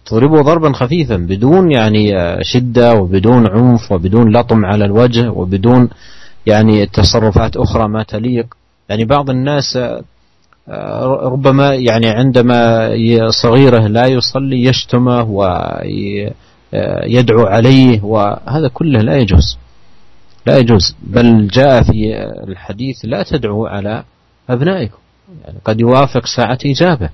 تضربه ضربا خفيفا بدون يعني شدة وبدون عنف وبدون لطم على الوجه وبدون يعني تصرفات أخرى ما تليق. يعني بعض الناس ربما يعني عندما صغيره لا يصلي يشتمه ويدعو عليه وهذا كله لا يجوز لا يجوز بل جاء في الحديث لا تدعوا على أبنائكم يعني قد يوافق ساعة إجابة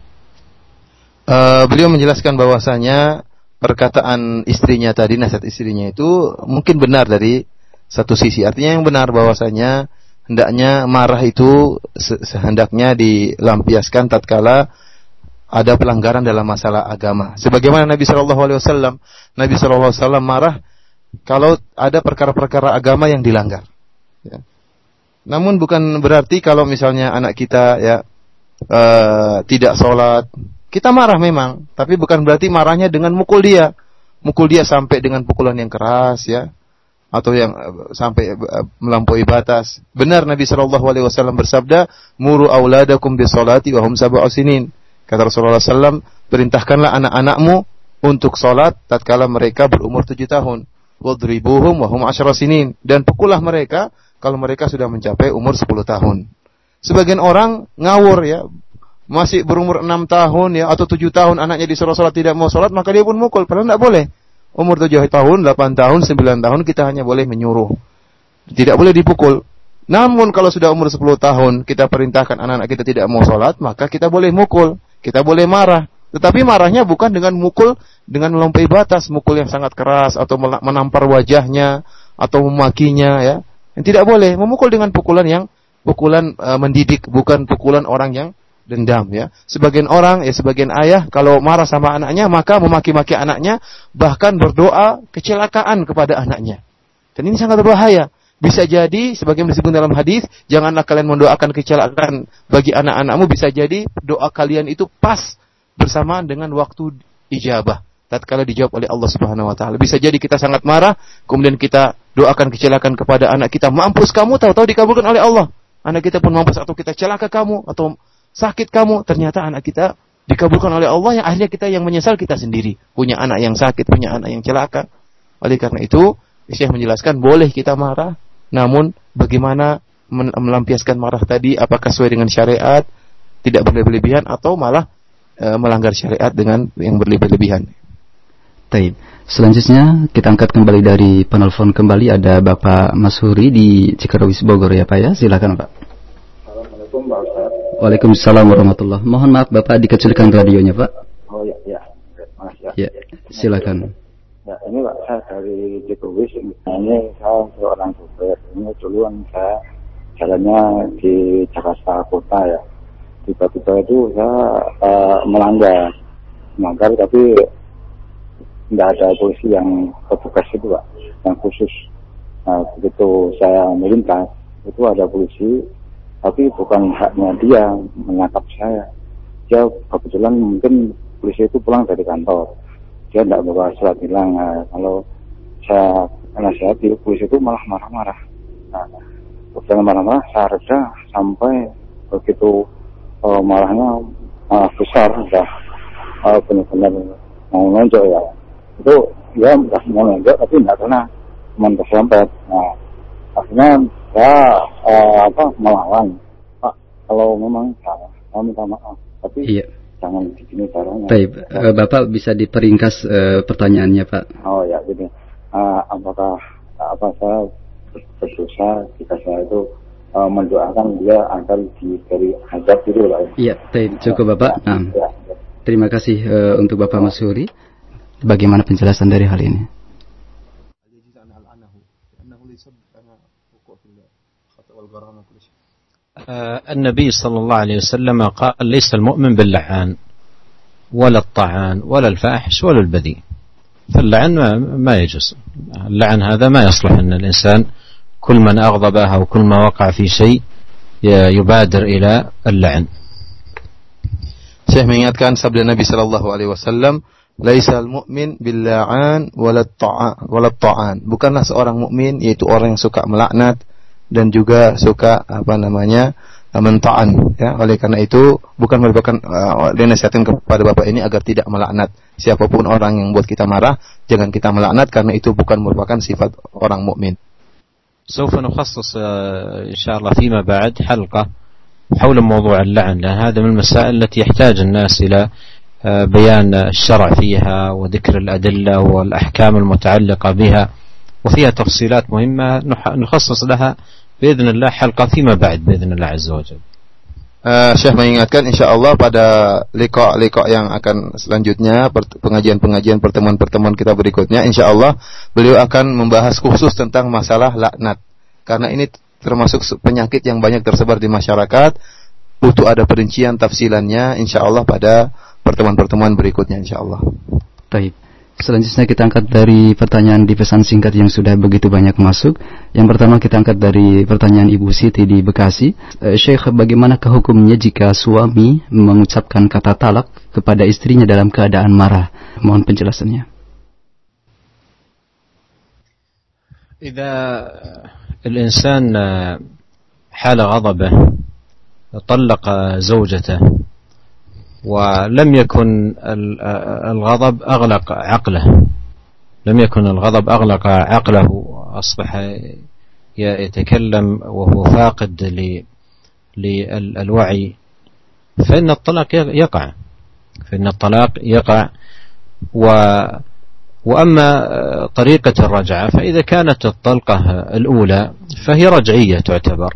Uh, beliau menjelaskan bahwasanya perkataan istrinya tadi nasihat istrinya itu mungkin benar dari satu sisi. Artinya yang benar bahwasanya hendaknya marah itu sehendaknya dilampiaskan tatkala ada pelanggaran dalam masalah agama. Sebagaimana Nabi Shallallahu Alaihi Wasallam, Nabi Shallallahu Alaihi Wasallam marah kalau ada perkara-perkara agama yang dilanggar. Ya. Namun bukan berarti kalau misalnya anak kita ya uh, tidak sholat, kita marah memang, tapi bukan berarti marahnya dengan mukul dia, mukul dia sampai dengan pukulan yang keras ya, atau yang uh, sampai uh, melampaui batas. Benar Nabi Shallallahu Alaihi Wasallam bersabda, muru auladakum bisolati wahum sab'u sinin. Kata Rasulullah SAW, perintahkanlah anak-anakmu untuk sholat tatkala mereka berumur tujuh tahun. Wadribuhum wahum asyara sinin. Dan pukullah mereka kalau mereka sudah mencapai umur 10 tahun. Sebagian orang ngawur ya, masih berumur 6 tahun ya atau 7 tahun anaknya disuruh sholat tidak mau sholat maka dia pun mukul padahal tidak boleh. Umur 7 tahun, 8 tahun, 9 tahun kita hanya boleh menyuruh. Tidak boleh dipukul. Namun kalau sudah umur 10 tahun kita perintahkan anak-anak kita tidak mau sholat maka kita boleh mukul, kita boleh marah. Tetapi marahnya bukan dengan mukul dengan melampaui batas, mukul yang sangat keras atau menampar wajahnya atau memakinya ya. Yang tidak boleh memukul dengan pukulan yang pukulan e, mendidik, bukan pukulan orang yang dendam ya. Sebagian orang ya sebagian ayah kalau marah sama anaknya maka memaki-maki anaknya bahkan berdoa kecelakaan kepada anaknya. Dan ini sangat berbahaya. Bisa jadi sebagaimana disebut dalam hadis, janganlah kalian mendoakan kecelakaan bagi anak-anakmu bisa jadi doa kalian itu pas bersamaan dengan waktu ijabah tatkala dijawab oleh Allah Subhanahu wa taala. Bisa jadi kita sangat marah, kemudian kita doakan kecelakaan kepada anak kita, mampus kamu tahu-tahu dikabulkan oleh Allah. Anak kita pun mampus atau kita celaka kamu atau sakit kamu, ternyata anak kita dikabulkan oleh Allah yang akhirnya kita yang menyesal kita sendiri. Punya anak yang sakit, punya anak yang celaka. Oleh karena itu, Syekh menjelaskan boleh kita marah, namun bagaimana melampiaskan marah tadi apakah sesuai dengan syariat, tidak berlebihan atau malah e, melanggar syariat dengan yang berlebihan. Taib. Selanjutnya kita angkat kembali dari penelpon kembali ada Bapak Masuri di Cikarowis Bogor ya Pak ya. Silakan Pak. Assalamualaikum Pak Ustaz. Waalaikumsalam warahmatullah. Mohon maaf Bapak dikecilkan radionya Pak. Oh ya ya. Mas ya. Ya, silakan. Ya, ini Pak saya dari Cikarowis. Ini saya seorang supir. Ini duluan saya jalannya di Jakarta Kota ya. Tiba-tiba itu saya uh, melanggar melanggar tapi nggak ada polisi yang petugas itu pak yang khusus nah, begitu saya melintas itu ada polisi tapi bukan haknya dia menangkap saya dia kebetulan mungkin polisi itu pulang dari kantor dia tidak bawa surat hilang nah, kalau saya nasihati polisi itu malah marah-marah. Nah kemudian marah-marah reda sampai begitu uh, marahnya uh, besar sudah. Uh, benar-benar mau nonjok ya itu ya udah mau nengok tapi nggak kena cuma kesempet nah akhirnya saya uh, apa melawan. Pak kalau memang salah saya minta maaf tapi iya. Jangan begini caranya Baik, uh, bapak bisa diperingkas uh, pertanyaannya pak. Oh ya jadi uh, apakah apa saya berdosa jika saya itu uh, mendoakan dia agar diberi azab itu lah iya baik cukup bapak. Nah, ya, ya. terima kasih uh, untuk bapak Masuri Bagaimana penjelasan dari hal ini? النبي صلى الله عليه وسلم قال ليس المؤمن باللعان ولا الطعان ولا الفاحش ولا البذيء. فاللعن ما يجوز. اللعن هذا ما يصلح أن الإنسان كل من أغضبه أو كل ما وقع في شيء يبادر إلى اللعن. Saya mengingatkan sabda Nabi Shallallahu Alaihi Wasallam, Laisal mu'min billa'an walat ta'an. Bukanlah seorang mukmin yaitu orang yang suka melaknat dan juga suka apa namanya? mentaan ya oleh karena itu bukan merupakan uh, dinasihatkan kepada bapak ini agar tidak melaknat siapapun orang yang buat kita marah jangan kita melaknat karena itu bukan merupakan sifat orang mukmin سوف نخصص إن شاء الله فيما بعد حلقة حول موضوع اللعن لأن هذا من المسائل التي يحتاج الناس إلى بيان الشرع فيها وذكر الأدلة والأحكام المتعلقة بها وفيها تفصيلات مهمة نخصص لها بإذن الله حلقة فيما بعد بإذن الله عز وجل Uh, Syekh mengingatkan insya Allah pada lekok-lekok yang akan selanjutnya pengajian-pengajian pertemuan-pertemuan kita berikutnya insya Allah beliau akan membahas khusus tentang masalah laknat karena ini termasuk penyakit yang banyak tersebar di masyarakat butuh ada perincian tafsilannya insya Allah pada pertemuan-pertemuan berikutnya insya Allah. Baik. Selanjutnya kita angkat dari pertanyaan di pesan singkat yang sudah begitu banyak masuk. Yang pertama kita angkat dari pertanyaan Ibu Siti di Bekasi. E, Syekh, bagaimana hukumnya jika suami mengucapkan kata talak kepada istrinya dalam keadaan marah? Mohon penjelasannya. إذا الإنسان حال غضبه طلق زوجته ولم يكن الغضب أغلق عقله. لم يكن الغضب أغلق عقله أصبح يتكلم وهو فاقد للوعي. فإن الطلاق يقع. فإن الطلاق يقع. و وأما طريقة الرجعة فإذا كانت الطلقة الأولى فهي رجعية تعتبر.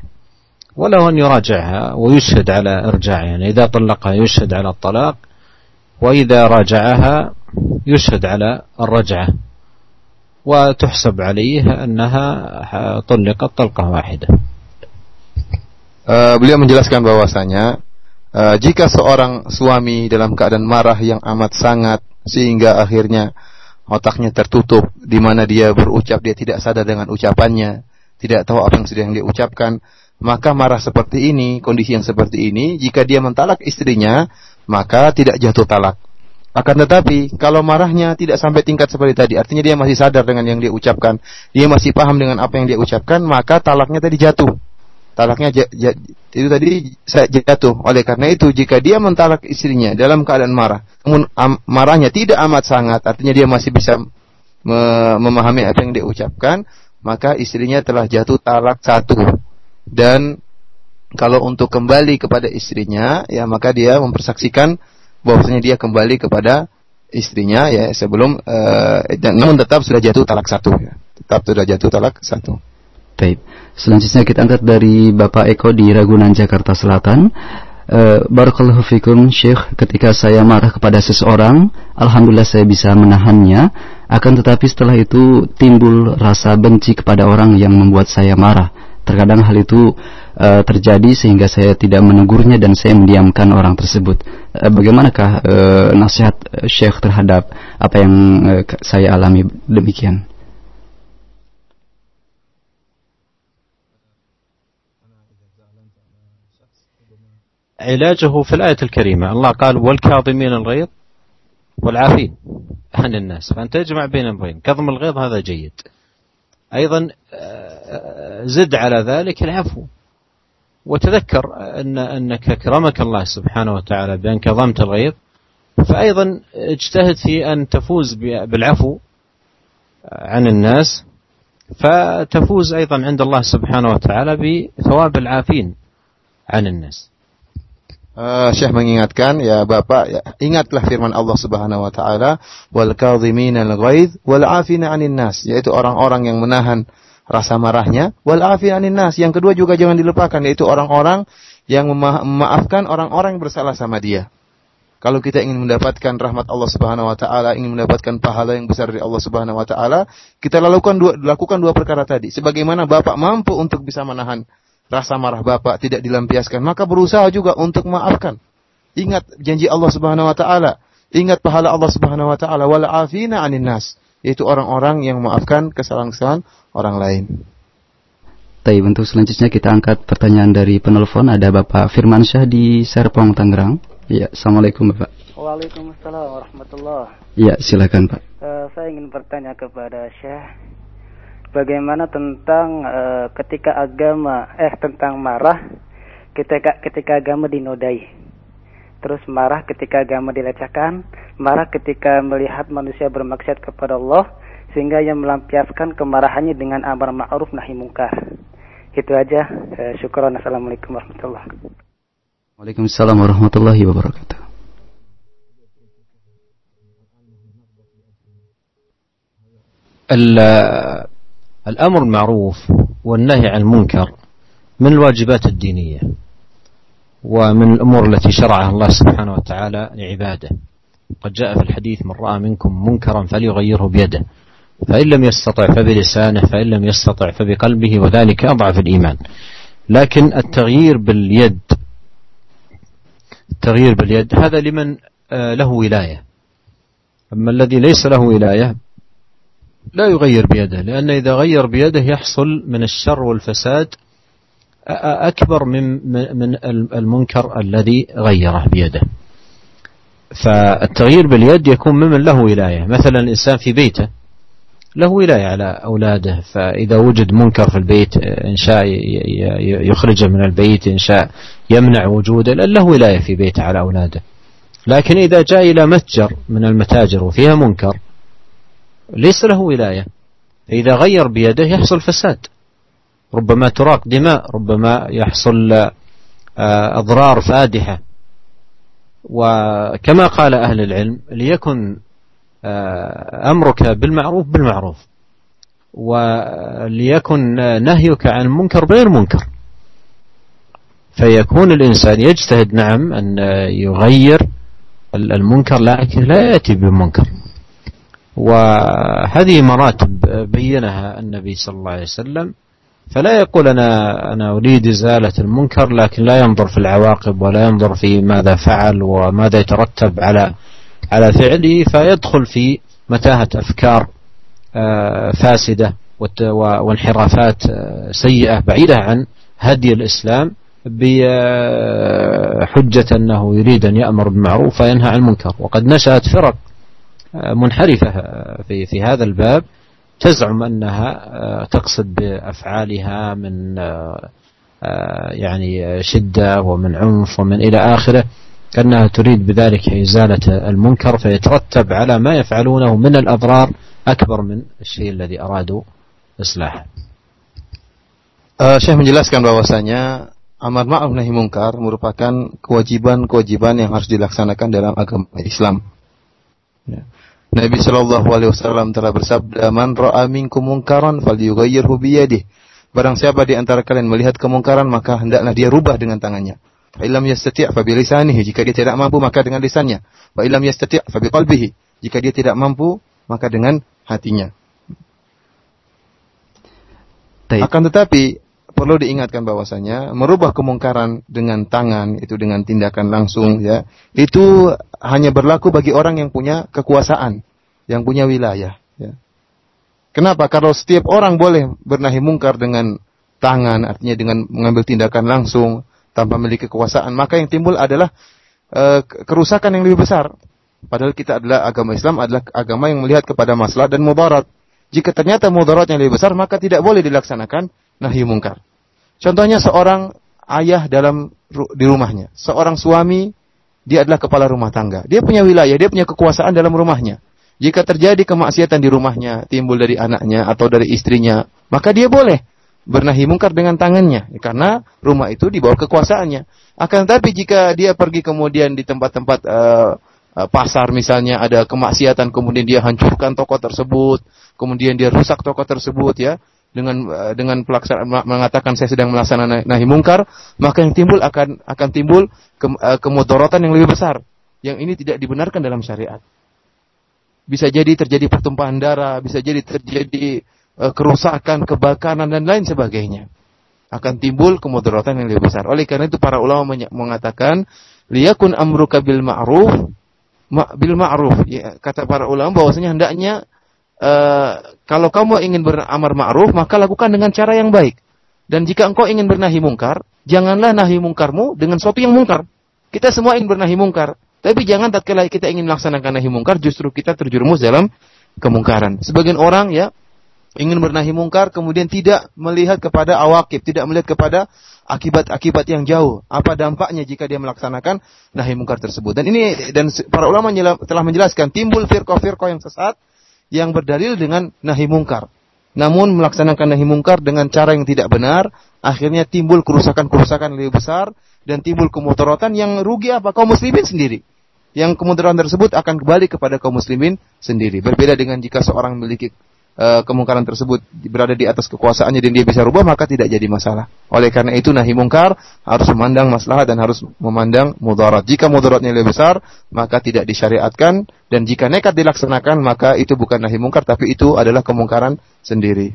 وله أن يراجعها ويشهد على إرجاعها يعني إذا طلقها يشهد على الطلاق وإذا راجعها يشهد على الرجعة وتحسب عليه أنها طلقت طلقة واحدة uh, beliau menjelaskan bahwasanya uh, jika seorang suami dalam keadaan marah yang amat sangat sehingga akhirnya otaknya tertutup di mana dia berucap dia tidak sadar dengan ucapannya tidak tahu apa yang sedang dia ucapkan maka marah seperti ini, kondisi yang seperti ini, jika dia mentalak istrinya, maka tidak jatuh talak. Akan tetapi, kalau marahnya tidak sampai tingkat seperti tadi, artinya dia masih sadar dengan yang dia ucapkan, dia masih paham dengan apa yang dia ucapkan, maka talaknya tadi jatuh. Talaknya itu tadi saya jatuh. Oleh karena itu, jika dia mentalak istrinya dalam keadaan marah, namun marahnya tidak amat sangat, artinya dia masih bisa memahami apa yang dia ucapkan, maka istrinya telah jatuh talak satu dan kalau untuk kembali kepada istrinya ya maka dia mempersaksikan bahwasanya dia kembali kepada istrinya ya sebelum uh, dan namun tetap sudah jatuh talak satu ya. tetap sudah jatuh talak satu. Baik. Selanjutnya kita angkat dari Bapak Eko di Ragunan Jakarta Selatan. Uh, Barakallahu fikum Syekh ketika saya marah kepada seseorang Alhamdulillah saya bisa menahannya Akan tetapi setelah itu timbul rasa benci kepada orang yang membuat saya marah Terkadang hal itu uh, terjadi sehingga saya tidak menegurnya dan saya mendiamkan orang tersebut. Uh, bagaimanakah uh, nasihat uh, Syekh terhadap apa yang uh, saya alami demikian? علاجه في الآية الكريمة الله قال والكاظمين الغيظ والعافين عن الناس فأنت تجمع بين الأمرين كظم الغيظ هذا جيد أيضا زد على ذلك العفو. وتذكر أن أنك أكرمك الله سبحانه وتعالى بأن كظمت الغيظ فأيضا اجتهد في أن تفوز بالعفو عن الناس فتفوز أيضا عند الله سبحانه وتعالى بثواب العافين عن الناس. Uh, Syekh mengingatkan ya Bapak ya, ingatlah firman Allah Subhanahu wa taala wal kadhimina al ghaidh wal afina 'anil nas yaitu orang-orang yang menahan rasa marahnya wal afina 'anil nas. Yang kedua juga jangan dilupakan yaitu orang-orang yang mema memaafkan orang-orang yang bersalah sama dia. Kalau kita ingin mendapatkan rahmat Allah Subhanahu wa taala, ingin mendapatkan pahala yang besar dari Allah Subhanahu wa taala, kita lakukan dua lakukan dua perkara tadi. Sebagaimana Bapak mampu untuk bisa menahan rasa marah bapak tidak dilampiaskan, maka berusaha juga untuk memaafkan. Ingat janji Allah Subhanahu wa taala, ingat pahala Allah Subhanahu wa taala wal afina 'anil nas, yaitu orang-orang yang memaafkan kesalahan-kesalahan orang lain. Tapi untuk selanjutnya kita angkat pertanyaan dari penelpon ada Bapak Firman Syah di Serpong Tangerang. Ya, Assalamualaikum Bapak. Waalaikumsalam warahmatullahi. Ya, silakan Pak. Uh, saya ingin bertanya kepada Syekh bagaimana tentang uh, ketika agama eh tentang marah ketika ketika agama dinodai. Terus marah ketika agama dilecehkan, marah ketika melihat manusia bermaksiat kepada Allah, sehingga ia melampiaskan kemarahannya dengan amar ma'ruf nahi mungkar. Itu aja. Eh, syukuran. Assalamualaikum warahmatullahi wabarakatuh. Waalaikumsalam warahmatullahi wabarakatuh. الأمر المعروف والنهي عن المنكر من الواجبات الدينية ومن الأمور التي شرعها الله سبحانه وتعالى لعباده. قد جاء في الحديث من رأى منكم منكرا فليغيره بيده. فإن لم يستطع فبلسانه فإن لم يستطع فبقلبه وذلك أضعف الإيمان. لكن التغيير باليد التغيير باليد هذا لمن آه، له ولاية. أما الذي ليس له ولاية لا يغير بيده لأن إذا غير بيده يحصل من الشر والفساد أكبر من من المنكر الذي غيره بيده. فالتغيير باليد يكون ممن له ولاية مثلا الإنسان في بيته له ولاية على أولاده فإذا وجد منكر في البيت إن شاء يخرجه من البيت إن شاء يمنع وجوده لأن له ولاية في بيته على أولاده. لكن إذا جاء إلى متجر من المتاجر وفيها منكر ليس له ولاية. فإذا غير بيده يحصل فساد. ربما تراق دماء ربما يحصل آه، أضرار فادحة. وكما قال أهل العلم ليكن آه، أمرك بالمعروف بالمعروف. وليكن نهيك عن المنكر غير منكر. فيكون الإنسان يجتهد نعم أن يغير المنكر لكن لا يأتي بمنكر. وهذه مراتب بينها النبي صلى الله عليه وسلم. فلا يقول أنا أنا أريد إزالة المنكر لكن لا ينظر في العواقب ولا ينظر في ماذا فعل وماذا يترتب على على فعله فيدخل في متاهة أفكار آه، فاسدة وانحرافات آه، سيئة بعيدة عن هدي الإسلام بحجة أنه يريد أن يأمر بالمعروف وينهى عن المنكر. وقد نشأت فرق آه، منحرفة في في هذا الباب تزعم أنها تقصد بأفعالها من يعني شدة ومن عنف ومن إلى آخره كأنها تريد بذلك إزالة المنكر فيترتب على ما يفعلونه من الأضرار أكبر من الشيء الذي أرادوا إصلاحه Syekh menjelaskan bahwasanya amar ma'ruf nahi mungkar merupakan kewajiban-kewajiban yang harus dilaksanakan dalam agama Islam. Ya. Nabi Shallallahu Alaihi Wasallam telah bersabda, "Man ra'a minkum mungkaran falyughayyirhu biyadihi." Barang siapa di antara kalian melihat kemungkaran maka hendaklah dia rubah dengan tangannya. Fa illam yastati' fa bilisanihi. Jika dia tidak mampu maka dengan lisannya. Fa illam yastati' fa biqalbihi. Jika dia tidak mampu maka dengan hatinya. Taib. Akan tetapi perlu diingatkan bahwasanya merubah kemungkaran dengan tangan itu dengan tindakan langsung ya itu hanya berlaku bagi orang yang punya kekuasaan yang punya wilayah ya. Kenapa? Kalau setiap orang boleh bernahi mungkar dengan tangan artinya dengan mengambil tindakan langsung tanpa memiliki kekuasaan, maka yang timbul adalah e, kerusakan yang lebih besar. Padahal kita adalah agama Islam adalah agama yang melihat kepada masalah dan mudarat. Jika ternyata mudarat yang lebih besar, maka tidak boleh dilaksanakan nahi mungkar. Contohnya seorang ayah dalam di rumahnya, seorang suami dia adalah kepala rumah tangga. Dia punya wilayah, dia punya kekuasaan dalam rumahnya. Jika terjadi kemaksiatan di rumahnya, timbul dari anaknya atau dari istrinya, maka dia boleh bernahi mungkar dengan tangannya karena rumah itu di bawah kekuasaannya. Akan tetapi jika dia pergi kemudian di tempat-tempat uh, pasar misalnya ada kemaksiatan kemudian dia hancurkan toko tersebut, kemudian dia rusak toko tersebut ya dengan uh, dengan pelaksanaan mengatakan saya sedang melaksanakan nahi mungkar, maka yang timbul akan akan timbul ke, uh, kemudorotan yang lebih besar. Yang ini tidak dibenarkan dalam syariat. Bisa jadi terjadi pertumpahan darah, bisa jadi terjadi Eh, kerusakan, kebakaran dan lain sebagainya. Akan timbul kemudaratan yang lebih besar. Oleh karena itu para ulama mengatakan liyakun amruka bil ma'ruf ma bil ma'ruf. Ya, kata para ulama bahwasanya hendaknya uh, kalau kamu ingin beramar ma'ruf maka lakukan dengan cara yang baik. Dan jika engkau ingin bernahi mungkar, janganlah nahi mungkarmu dengan sesuatu yang mungkar. Kita semua ingin bernahi mungkar, tapi jangan tatkala kita ingin melaksanakan nahi mungkar justru kita terjerumus dalam kemungkaran. Sebagian orang ya ingin bernahi mungkar kemudian tidak melihat kepada awakib, tidak melihat kepada akibat-akibat yang jauh. Apa dampaknya jika dia melaksanakan nahi mungkar tersebut? Dan ini dan para ulama telah menjelaskan timbul firqah-firqah yang sesat yang berdalil dengan nahi mungkar. Namun melaksanakan nahi mungkar dengan cara yang tidak benar, akhirnya timbul kerusakan-kerusakan lebih besar dan timbul kemutorotan yang rugi apa kaum muslimin sendiri yang kemudaratan tersebut akan kembali kepada kaum muslimin sendiri. Berbeda dengan jika seorang memiliki uh, kemungkaran tersebut berada di atas kekuasaannya dan dia bisa rubah maka tidak jadi masalah. Oleh karena itu nahi mungkar harus memandang masalah dan harus memandang mudarat. Jika mudaratnya lebih besar maka tidak disyariatkan dan jika nekat dilaksanakan maka itu bukan nahi mungkar tapi itu adalah kemungkaran sendiri.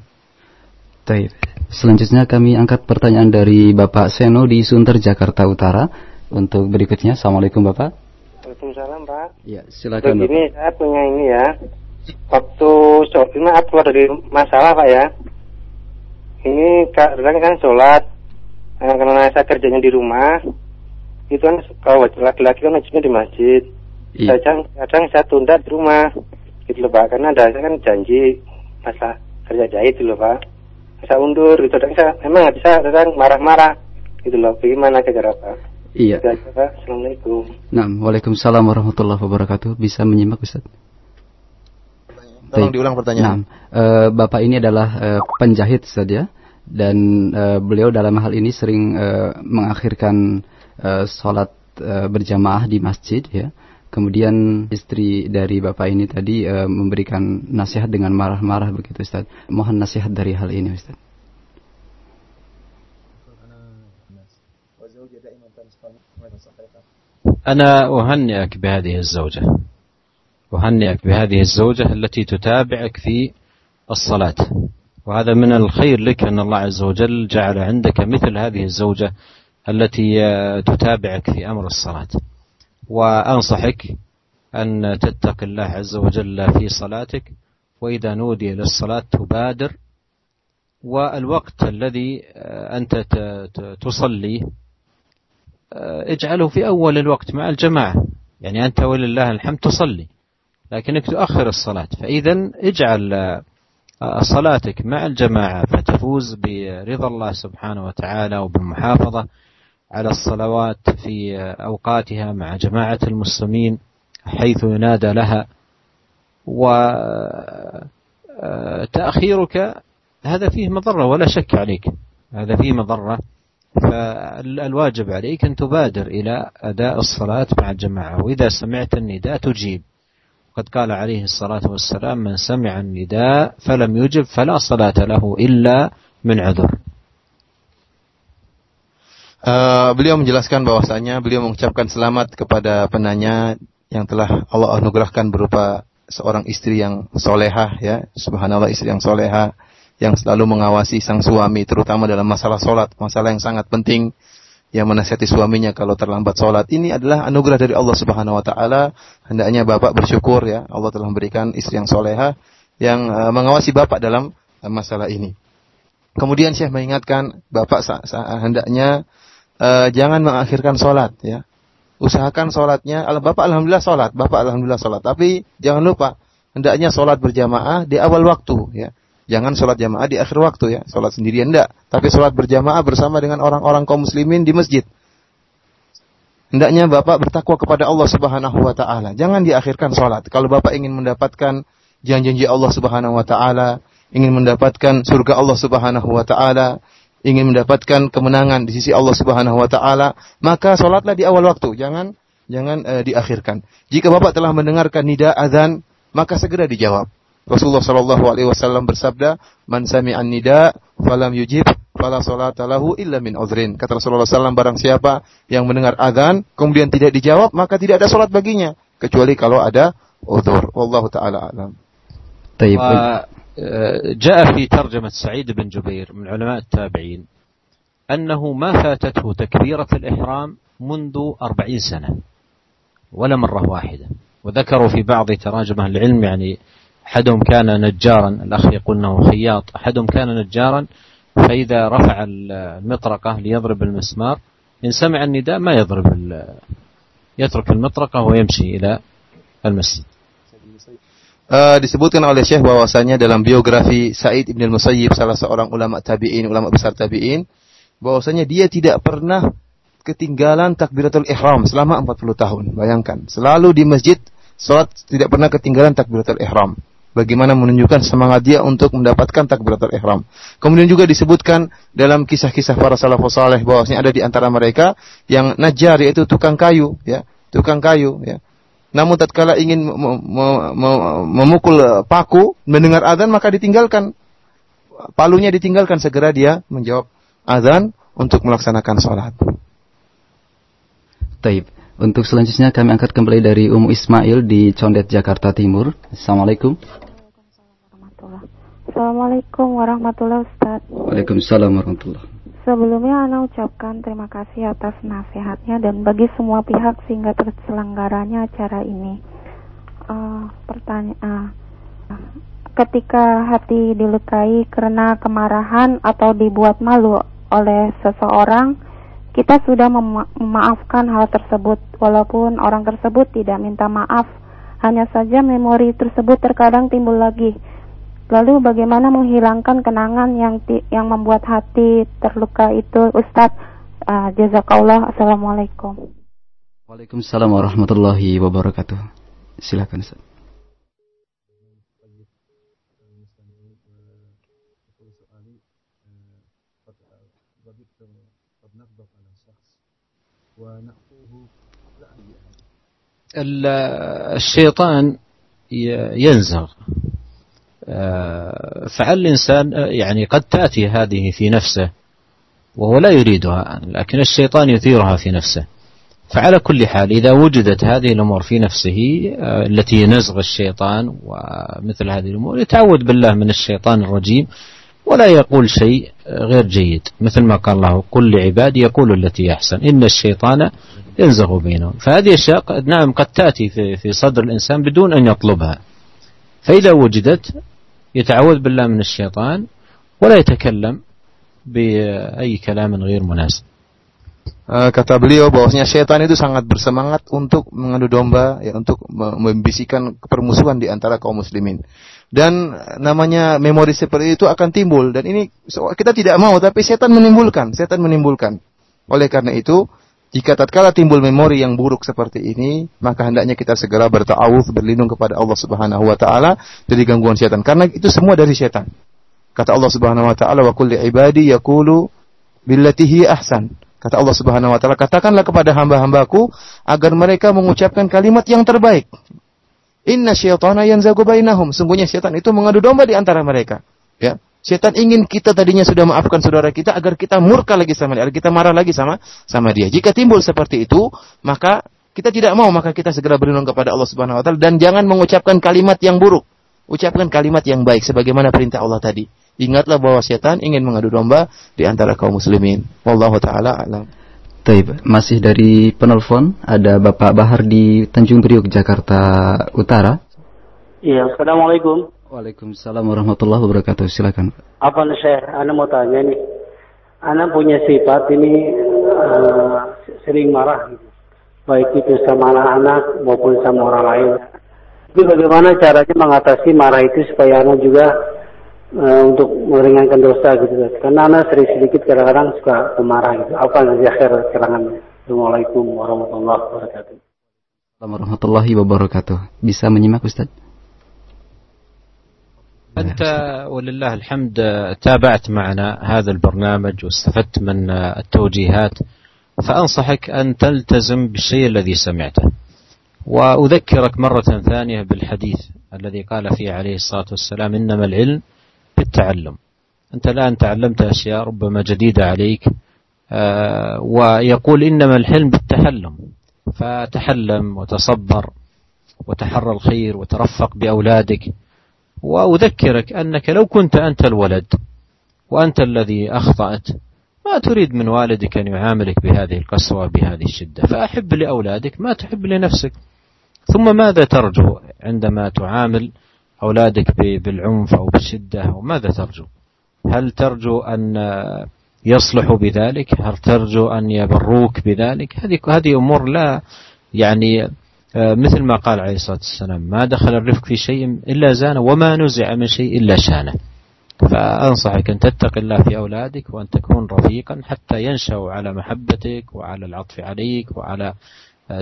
Taib. Selanjutnya kami angkat pertanyaan dari Bapak Seno di Sunter Jakarta Utara. Untuk berikutnya, Assalamualaikum Bapak. Waalaikumsalam Pak. Ya silakan. Begini saya punya ini ya. Waktu sholat ini keluar dari masalah Pak ya. Ini kadang kan sholat. Nah, karena saya kerjanya di rumah. Itu kan kalau laki-laki kan wajibnya di masjid. Iya. Kadang, kadang saya tunda di rumah. Gitu loh Pak. Karena ada saya kan janji masa kerja jahit gitu loh Pak. Saya undur gitu. Dan saya memang nggak bisa kadang marah-marah. Gitu loh. Bagaimana kira Pak? Iya. Assalamualaikum. Nah, Waalaikumsalam warahmatullahi wabarakatuh. Bisa menyimak Ustaz? Tolong diulang pertanyaan. Nah, e, Bapak ini adalah e, penjahit saja dan e, beliau dalam hal ini sering e, mengakhirkan e, sholat e, berjamaah di masjid ya. Kemudian istri dari Bapak ini tadi e, memberikan nasihat dengan marah-marah begitu Ustaz. Mohon nasihat dari hal ini Ustaz. أنا أهنئك بهذه الزوجة أهنئك بهذه الزوجة التي تتابعك في الصلاة. وهذا من الخير لك أن الله عز وجل جعل عندك مثل هذه الزوجة التي تتابعك في أمر الصلاة. وأنصحك أن تتق الله عز وجل في صلاتك وإذا نودي للصلاة تبادر. والوقت الذي أنت تصلي اجعله في أول الوقت مع الجماعة. يعني أنت ولله الحمد تصلي. لكنك تؤخر الصلاة. فإذا اجعل آه، صلاتك مع الجماعة فتفوز برضا الله سبحانه وتعالى وبالمحافظة على الصلوات في أوقاتها مع جماعة المسلمين حيث ينادى لها. وتأخيرك آه، هذا فيه مضرة ولا شك عليك. هذا فيه مضرة. فالواجب عليك أن تبادر إلى أداء الصلاة مع الجماعة. وإذا سمعت النداء تجيب. قد قال عليه الصلاة والسلام من سمع النداء فلم يجب فلا صلاة له إلا من عذر Uh, beliau menjelaskan bahwasanya beliau mengucapkan selamat kepada penanya yang telah Allah anugerahkan berupa seorang istri yang solehah ya subhanallah istri yang solehah yang selalu mengawasi sang suami terutama dalam masalah sholat, masalah yang sangat penting yang menasihati suaminya kalau terlambat sholat. Ini adalah anugerah dari Allah Subhanahu Wa Taala. Hendaknya bapak bersyukur ya Allah telah memberikan istri yang soleha yang uh, mengawasi bapak dalam uh, masalah ini. Kemudian Syekh mengingatkan bapak hendaknya uh, jangan mengakhirkan sholat ya. Usahakan sholatnya, bapak alhamdulillah sholat, bapak alhamdulillah sholat. Tapi jangan lupa hendaknya sholat berjamaah di awal waktu ya Jangan sholat jamaah di akhir waktu ya. Sholat sendirian enggak. Tapi sholat berjamaah bersama dengan orang-orang kaum muslimin di masjid. Hendaknya Bapak bertakwa kepada Allah Subhanahu wa taala. Jangan diakhirkan sholat. Kalau Bapak ingin mendapatkan janji-janji Allah Subhanahu wa taala, ingin mendapatkan surga Allah Subhanahu wa taala, ingin mendapatkan kemenangan di sisi Allah Subhanahu wa taala, maka sholatlah di awal waktu, jangan jangan uh, diakhirkan. Jika Bapak telah mendengarkan nida azan, maka segera dijawab. Rasulullah Shallallahu Alaihi Wasallam bersabda, "Man sami'an nida, falam yujib, fala salata lahu illa min uzrin." Kata Rasulullah SAW, barang siapa yang mendengar adzan kemudian tidak dijawab, maka tidak ada salat baginya kecuali kalau ada uzur. Wallahu taala alam. طيب جاء في ترجمة سعيد بن جبير من علماء التابعين أنه ما فاتته تكبيرة الإحرام منذ أربعين سنة ولا مرة واحدة وذكروا في بعض تراجم أهل العلم يعني أحدهم كان نجارا الأخ يقول أنه خياط أحدهم كان نجارا فإذا رفع المطرقة ليضرب المسمار إن سمع النداء ما يضرب يترك المطرقة ويمشي إلى المسجد uh, disebutkan oleh Syekh bahwasanya dalam biografi Said Ibn Musayyib salah seorang ulama tabi'in, ulama besar tabi'in, bahwasanya dia tidak pernah ketinggalan takbiratul ihram selama 40 tahun. Bayangkan, selalu di masjid salat tidak pernah ketinggalan takbiratul ihram. Bagaimana menunjukkan semangat dia untuk mendapatkan takbiratul ihram. Kemudian juga disebutkan dalam kisah-kisah para salafus saleh bahwasanya ada di antara mereka yang najar yaitu tukang kayu, ya, tukang kayu, ya. Namun tatkala ingin memukul paku, mendengar azan maka ditinggalkan palunya ditinggalkan segera dia menjawab azan untuk melaksanakan sholat. Taib. Untuk selanjutnya kami angkat kembali dari Umu Ismail di Condet, Jakarta Timur. Assalamualaikum. Assalamualaikum warahmatullahi wabarakatuh. Waalaikumsalam warahmatullahi Sebelumnya Ana ucapkan terima kasih atas nasihatnya dan bagi semua pihak sehingga terselenggaranya acara ini. Uh, pertanyaan, uh, ketika hati dilukai karena kemarahan atau dibuat malu oleh seseorang, kita sudah mema memaafkan hal tersebut walaupun orang tersebut tidak minta maaf. Hanya saja memori tersebut terkadang timbul lagi. Lalu bagaimana menghilangkan kenangan yang yang membuat hati terluka itu Ustadz uh, jazakallah. Assalamualaikum. Waalaikumsalam warahmatullahi wabarakatuh. Silakan Ustaz الشيطان ينزغ. آه، فعل الإنسان آه، يعني قد تأتي هذه في نفسه وهو لا يريدها لكن الشيطان يثيرها في نفسه. فعلى كل حال إذا وجدت هذه الأمور في نفسه آه، التي نزغ الشيطان ومثل هذه الأمور يتعوذ بالله من الشيطان الرجيم. ولا يقول شيء غير جيد. مثل ما قال الله قل لعبادي يقول التي أحسن إن الشيطان ينزغ بينهم. فهذه أشياء نعم قد تأتي في صدر الإنسان بدون أن يطلبها. فإذا وجدت يتعوذ بالله من الشيطان ولا يتكلم بأي كلام غير مناسب. Kata beliau bahwasanya syaitan itu sangat bersemangat untuk mengadu domba ya untuk membisikkan permusuhan di antara kaum muslimin. Dan namanya memori seperti itu akan timbul dan ini kita tidak mau tapi setan menimbulkan, setan menimbulkan. Oleh karena itu jika tatkala timbul memori yang buruk seperti ini, maka hendaknya kita segera bertawuf, berlindung kepada Allah Subhanahu wa taala dari gangguan setan karena itu semua dari setan. Kata Allah Subhanahu wa taala, "Wa kulli ibadi yaqulu billati ahsan." Kata Allah Subhanahu wa taala, katakanlah kepada hamba-hambaku agar mereka mengucapkan kalimat yang terbaik. Inna syaitana yanzagu bainahum. Sungguhnya setan itu mengadu domba di antara mereka. Ya. Setan ingin kita tadinya sudah maafkan saudara kita agar kita murka lagi sama dia, agar kita marah lagi sama sama dia. Jika timbul seperti itu, maka kita tidak mau, maka kita segera berlindung kepada Allah Subhanahu wa taala dan jangan mengucapkan kalimat yang buruk. Ucapkan kalimat yang baik sebagaimana perintah Allah tadi. Ingatlah bahwa setan ingin mengadu domba di antara kaum muslimin. Wallahu taala alam. Taib, masih dari penelpon ada Bapak Bahar di Tanjung Priuk, Jakarta Utara. Iya, Assalamualaikum. Waalaikumsalam warahmatullahi wabarakatuh. Silakan. Apa nih Syekh? Anda mau tanya nih. Anda punya sifat ini uh, sering marah gitu. Baik itu sama anak-anak maupun sama orang lain. Tapi bagaimana caranya mengatasi marah itu supaya anak juga untuk meringankan dosa gitu. Karena anak sering sedikit kadang-kadang suka pemarah gitu. Apa nih akhir keterangannya? Assalamualaikum warahmatullahi wabarakatuh. Assalamualaikum warahmatullahi wabarakatuh. Bisa menyimak Ustaz? أنت ولله الحمد تابعت معنا هذا البرنامج واستفدت من التوجيهات فأنصحك أن تلتزم بالشيء الذي سمعته وأذكرك مرة ثانية بالحديث الذي قال فيه عليه الصلاة والسلام إنما العلم بالتعلم. أنت الآن تعلمت أشياء ربما جديدة عليك آه، ويقول إنما الحلم بالتحلم. فتحلم وتصبر وتحرى الخير وترفق بأولادك. وأذكرك أنك لو كنت أنت الولد وأنت الذي أخطأت ما تريد من والدك أن يعاملك بهذه القسوة بهذه الشدة. فأحب لأولادك ما تحب لنفسك. ثم ماذا ترجو عندما تعامل أولادك بالعنف أو بالشدة أو ماذا ترجو؟ هل ترجو أن يصلحوا بذلك؟ هل ترجو أن يبروك بذلك؟ هذه هذه أمور لا يعني مثل ما قال عليه الصلاة والسلام ما دخل الرفق في شيء إلا زانه وما نزع من شيء إلا شانه. فأنصحك أن تتقي الله في أولادك وأن تكون رفيقا حتى ينشأوا على محبتك وعلى العطف عليك وعلى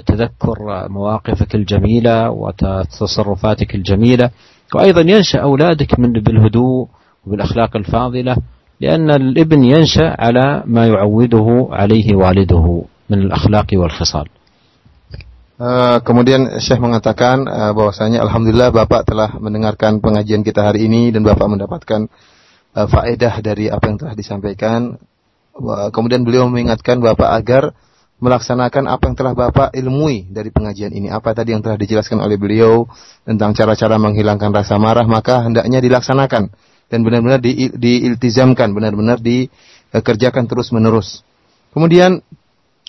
تذكر مواقفك الجميلة وتصرفاتك الجميلة. وأيضا ينشأ أولادك من بالهدوء وبالأخلاق الفاضلة لأن الابن ينشأ على ما يعوده عليه والده من الأخلاق والخصال Uh, kemudian Syekh mengatakan uh, bahwasanya Alhamdulillah Bapak telah mendengarkan pengajian kita hari ini dan Bapak mendapatkan uh, faedah dari apa yang telah disampaikan. Uh, kemudian beliau mengingatkan Bapak agar melaksanakan apa yang telah Bapak ilmui dari pengajian ini. Apa tadi yang telah dijelaskan oleh beliau tentang cara-cara menghilangkan rasa marah, maka hendaknya dilaksanakan dan benar-benar di, diiltizamkan, benar-benar dikerjakan terus-menerus. Kemudian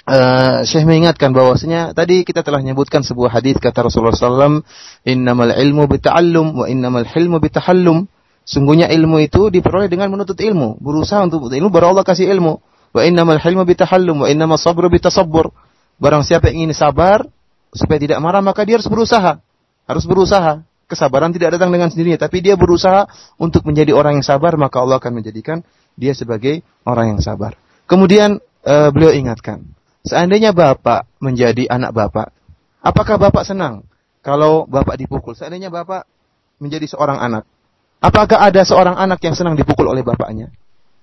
uh, Syekh mengingatkan bahwasanya tadi kita telah menyebutkan sebuah hadis kata Rasulullah SAW, innamal ilmu bita'allum wa innamal hilmu bitahallum. Sungguhnya ilmu itu diperoleh dengan menuntut ilmu, berusaha untuk ilmu baru Allah kasih ilmu. Wa innamal hilmu bitahallum wa innamal sabru bitasabbur. Barang siapa yang ingin sabar supaya tidak marah maka dia harus berusaha. Harus berusaha. Kesabaran tidak datang dengan sendirinya, tapi dia berusaha untuk menjadi orang yang sabar, maka Allah akan menjadikan dia sebagai orang yang sabar. Kemudian uh, beliau ingatkan, Seandainya bapak menjadi anak bapak, apakah bapak senang kalau bapak dipukul? Seandainya bapak menjadi seorang anak, apakah ada seorang anak yang senang dipukul oleh bapaknya?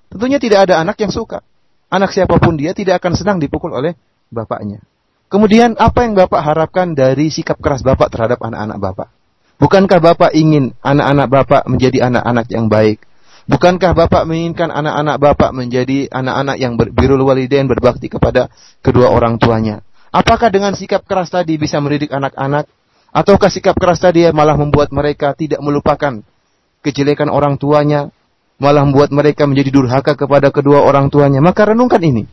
Tentunya tidak ada anak yang suka. Anak siapa pun dia tidak akan senang dipukul oleh bapaknya. Kemudian apa yang bapak harapkan dari sikap keras bapak terhadap anak-anak bapak? Bukankah bapak ingin anak-anak bapak menjadi anak-anak yang baik? Bukankah Bapak menginginkan anak-anak Bapak menjadi anak-anak yang birul walidain berbakti kepada kedua orang tuanya? Apakah dengan sikap keras tadi bisa mendidik anak-anak? Ataukah sikap keras tadi malah membuat mereka tidak melupakan kejelekan orang tuanya? Malah membuat mereka menjadi durhaka kepada kedua orang tuanya? Maka renungkan ini.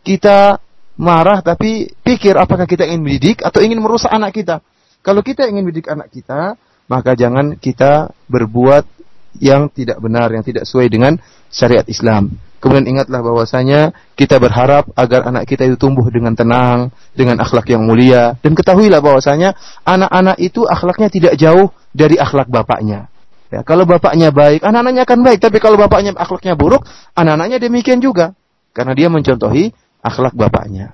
Kita marah tapi pikir apakah kita ingin mendidik atau ingin merusak anak kita. Kalau kita ingin mendidik anak kita, maka jangan kita berbuat yang tidak benar, yang tidak sesuai dengan syariat Islam. Kemudian ingatlah bahwasanya kita berharap agar anak kita itu tumbuh dengan tenang, dengan akhlak yang mulia dan ketahuilah bahwasanya anak-anak itu akhlaknya tidak jauh dari akhlak bapaknya. Ya, kalau bapaknya baik, anak-anaknya akan baik, tapi kalau bapaknya akhlaknya buruk, anak-anaknya demikian juga karena dia mencontohi akhlak bapaknya.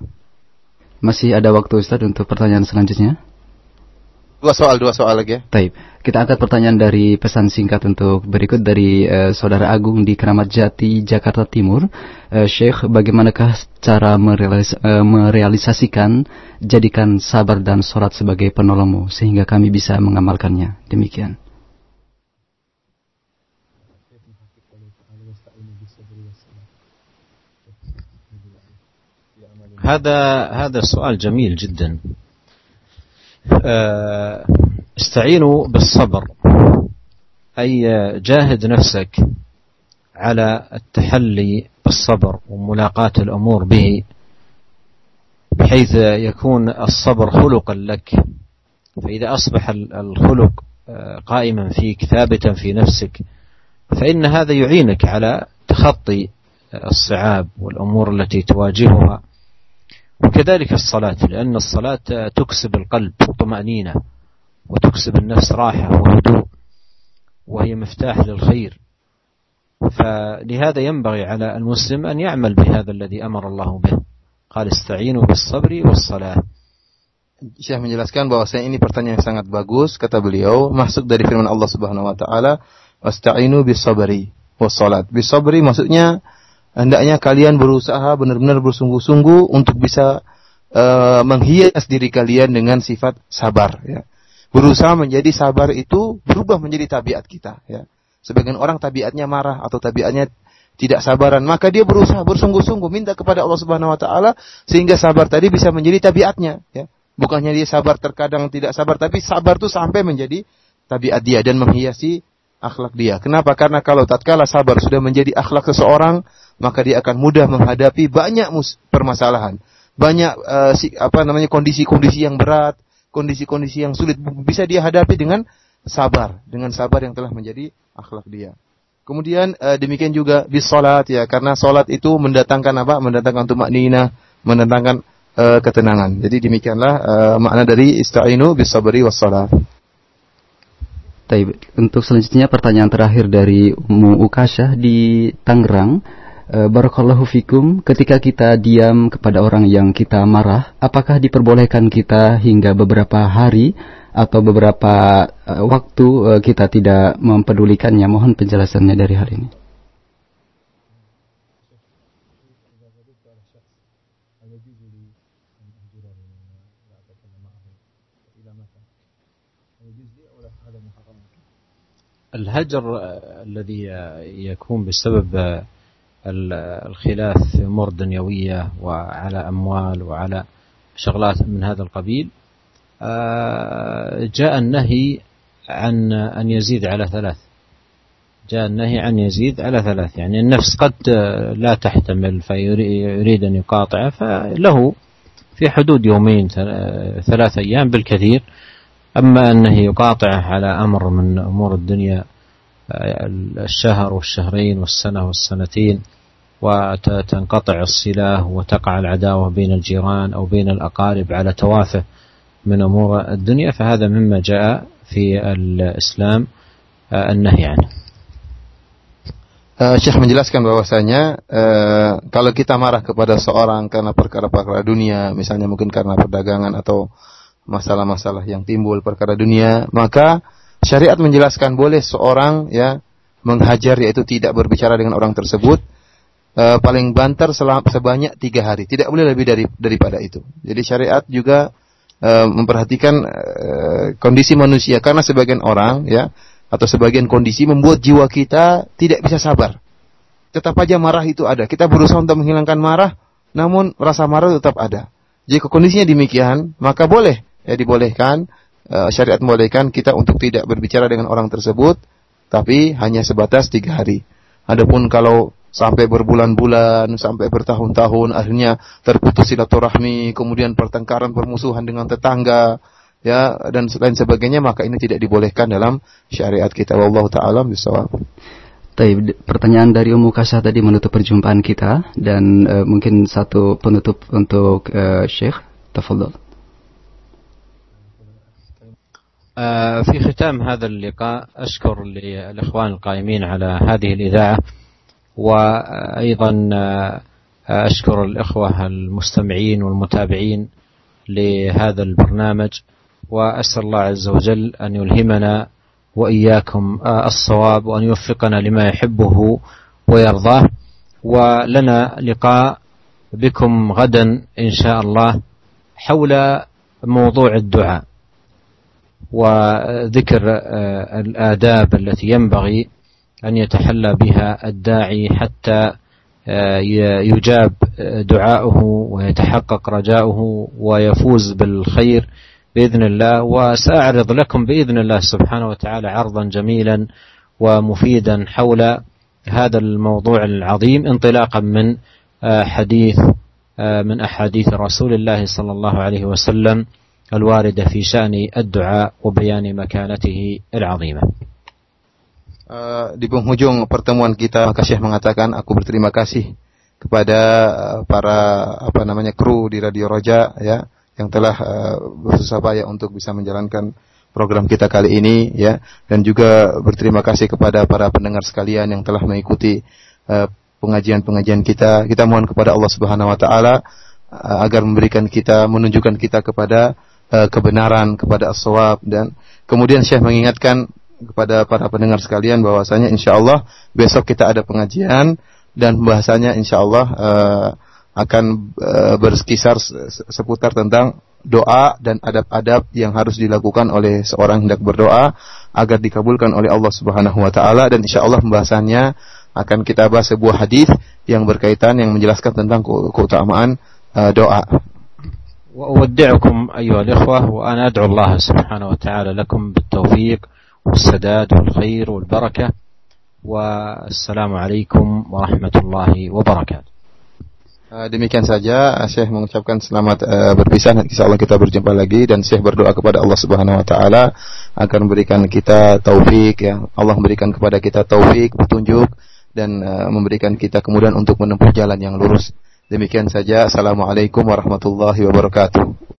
Masih ada waktu Ustaz untuk pertanyaan selanjutnya? Dua soal, dua soal lagi ya. Taib. Kita angkat pertanyaan dari pesan singkat untuk berikut dari uh, Saudara Agung di Keramat Jati, Jakarta Timur. Uh, Syekh, bagaimanakah cara merealis, uh, merealisasikan jadikan sabar dan sholat sebagai penolongmu sehingga kami bisa mengamalkannya? Demikian. هذا هذا السؤال جميل جدا. استعينوا بالصبر. أي جاهد نفسك على التحلي بالصبر وملاقاة الأمور به بحيث يكون الصبر خلقا لك. فإذا أصبح الخلق قائما فيك ثابتا في نفسك فإن هذا يعينك على تخطي الصعاب والأمور التي تواجهها. وكذلك الصلاة لأن الصلاة تكسب القلب طمأنينة وتكسب النفس راحة وهدوء وهي مفتاح للخير فلهذا ينبغي على المسلم أن يعمل بهذا الذي أمر الله به قال استعينوا بالصبر والصلاة Syekh menjelaskan bahwa saya ini pertanyaan yang sangat bagus kata beliau masuk dari firman Allah Subhanahu wa taala wasta'inu bis sabri was salat. Bis sabri maksudnya hendaknya kalian berusaha benar-benar bersungguh-sungguh untuk bisa uh, menghias diri kalian dengan sifat sabar ya. Berusaha menjadi sabar itu berubah menjadi tabiat kita ya. Sebagian orang tabiatnya marah atau tabiatnya tidak sabaran, maka dia berusaha bersungguh-sungguh minta kepada Allah Subhanahu wa taala sehingga sabar tadi bisa menjadi tabiatnya ya. Bukannya dia sabar terkadang tidak sabar, tapi sabar itu sampai menjadi tabiat dia dan menghiasi akhlak dia. Kenapa? Karena kalau tatkala sabar sudah menjadi akhlak seseorang, maka dia akan mudah menghadapi banyak permasalahan, banyak uh, apa namanya kondisi-kondisi yang berat, kondisi-kondisi yang sulit bisa dia hadapi dengan sabar, dengan sabar yang telah menjadi akhlak dia. Kemudian uh, demikian juga di salat ya, karena salat itu mendatangkan apa? Mendatangkan tumak nina, mendatangkan uh, ketenangan. Jadi demikianlah uh, makna dari ista'inu bis sabri salat. Untuk selanjutnya pertanyaan terakhir dari Ummu Ukasha di Tangerang. E, Barakallahu fikum, ketika kita diam kepada orang yang kita marah, apakah diperbolehkan kita hingga beberapa hari atau beberapa e, waktu e, kita tidak mempedulikannya? Mohon penjelasannya dari hal ini. الهجر الذي يكون بسبب الخلاف في أمور دنيوية وعلى أموال وعلى شغلات من هذا القبيل. جاء النهي عن أن يزيد على ثلاث. جاء النهي عن يزيد على ثلاث. يعني النفس قد لا تحتمل فيريد أن يقاطعه فله في حدود يومين ثلاث أيام بالكثير. أما أنه يقاطعه على أمر من أمور الدنيا الشهر والشهرين والسنة والسنتين وتنقطع الصلة وتقع العداوة بين الجيران أو بين الأقارب على توافه من أمور الدنيا فهذا مما جاء في الإسلام النهي عنه. Syekh menjelaskan bahwasanya uh, kalau kita marah kepada seorang karena perkara-perkara dunia, misalnya mungkin karena perdagangan atau masalah-masalah yang timbul perkara dunia, maka syariat menjelaskan boleh seorang ya menghajar yaitu tidak berbicara dengan orang tersebut uh, paling banter selama, sebanyak tiga hari, tidak boleh lebih dari daripada itu. Jadi syariat juga uh, memperhatikan uh, kondisi manusia karena sebagian orang ya atau sebagian kondisi membuat jiwa kita tidak bisa sabar. Tetap aja marah itu ada. Kita berusaha untuk menghilangkan marah, namun rasa marah tetap ada. Jika kondisinya demikian, maka boleh ya dibolehkan uh, syariat membolehkan kita untuk tidak berbicara dengan orang tersebut tapi hanya sebatas tiga hari. Adapun kalau sampai berbulan-bulan, sampai bertahun-tahun, akhirnya terputus silaturahmi, kemudian pertengkaran, permusuhan dengan tetangga, ya dan lain sebagainya, maka ini tidak dibolehkan dalam syariat kita. Wallahu taala bisawab. Taib, pertanyaan dari Ummu Kasah tadi menutup perjumpaan kita dan uh, mungkin satu penutup untuk uh, Syekh. Tafadhol. في ختام هذا اللقاء أشكر للإخوان القائمين على هذه الإذاعة وأيضا آه، أشكر الإخوة المستمعين والمتابعين لهذا البرنامج وأسأل الله عز وجل أن يلهمنا وإياكم آه، الصواب وأن يوفقنا لما يحبه ويرضاه. ولنا لقاء بكم غدا إن شاء الله حول موضوع الدعاء. وذكر آه، الآداب التي ينبغي أن يتحلى بها الداعي حتى آه، يجاب دعاؤه ويتحقق رجاؤه ويفوز بالخير بإذن الله. وسأعرض لكم بإذن الله سبحانه وتعالى عرضا جميلا ومفيدا حول هذا الموضوع العظيم انطلاقا من آه، حديث من أحاديث رسول الله صلى الله عليه وسلم. الواردة في شأن الدعاء وبيان مكانته العظيمة Uh, di penghujung pertemuan kita maka Syekh mengatakan aku berterima kasih kepada uh, para apa namanya kru di Radio Roja ya yang telah uh, bersusah payah untuk bisa menjalankan program kita kali ini ya dan juga berterima kasih kepada para pendengar sekalian yang telah mengikuti pengajian-pengajian kita kita mohon kepada Allah Subhanahu wa taala agar memberikan kita menunjukkan kita kepada uh, kebenaran kepada as dan kemudian Syekh mengingatkan kepada para pendengar sekalian bahwasanya insyaallah besok kita ada pengajian dan bahasanya insyaallah uh, akan uh, berkisar seputar tentang doa dan adab-adab yang harus dilakukan oleh seorang hendak berdoa agar dikabulkan oleh Allah Subhanahu wa taala dan insyaallah pembahasannya akan kita bahas sebuah hadis yang berkaitan yang menjelaskan tentang keutamaan uh, doa. وأودعكم أيها الإخوة وأنا أدعو الله سبحانه وتعالى لكم بالتوفيق والسداد والخير والبركة والسلام عليكم ورحمة الله وبركاته Demikian saja Syekh mengucapkan selamat uh, berpisah nanti Allah kita berjumpa lagi dan Syekh berdoa kepada Allah Subhanahu wa taala agar memberikan kita taufik ya Allah memberikan kepada kita taufik petunjuk dan uh, memberikan kita kemudian untuk menempuh jalan yang lurus Demikian saja. Assalamualaikum warahmatullahi wabarakatuh.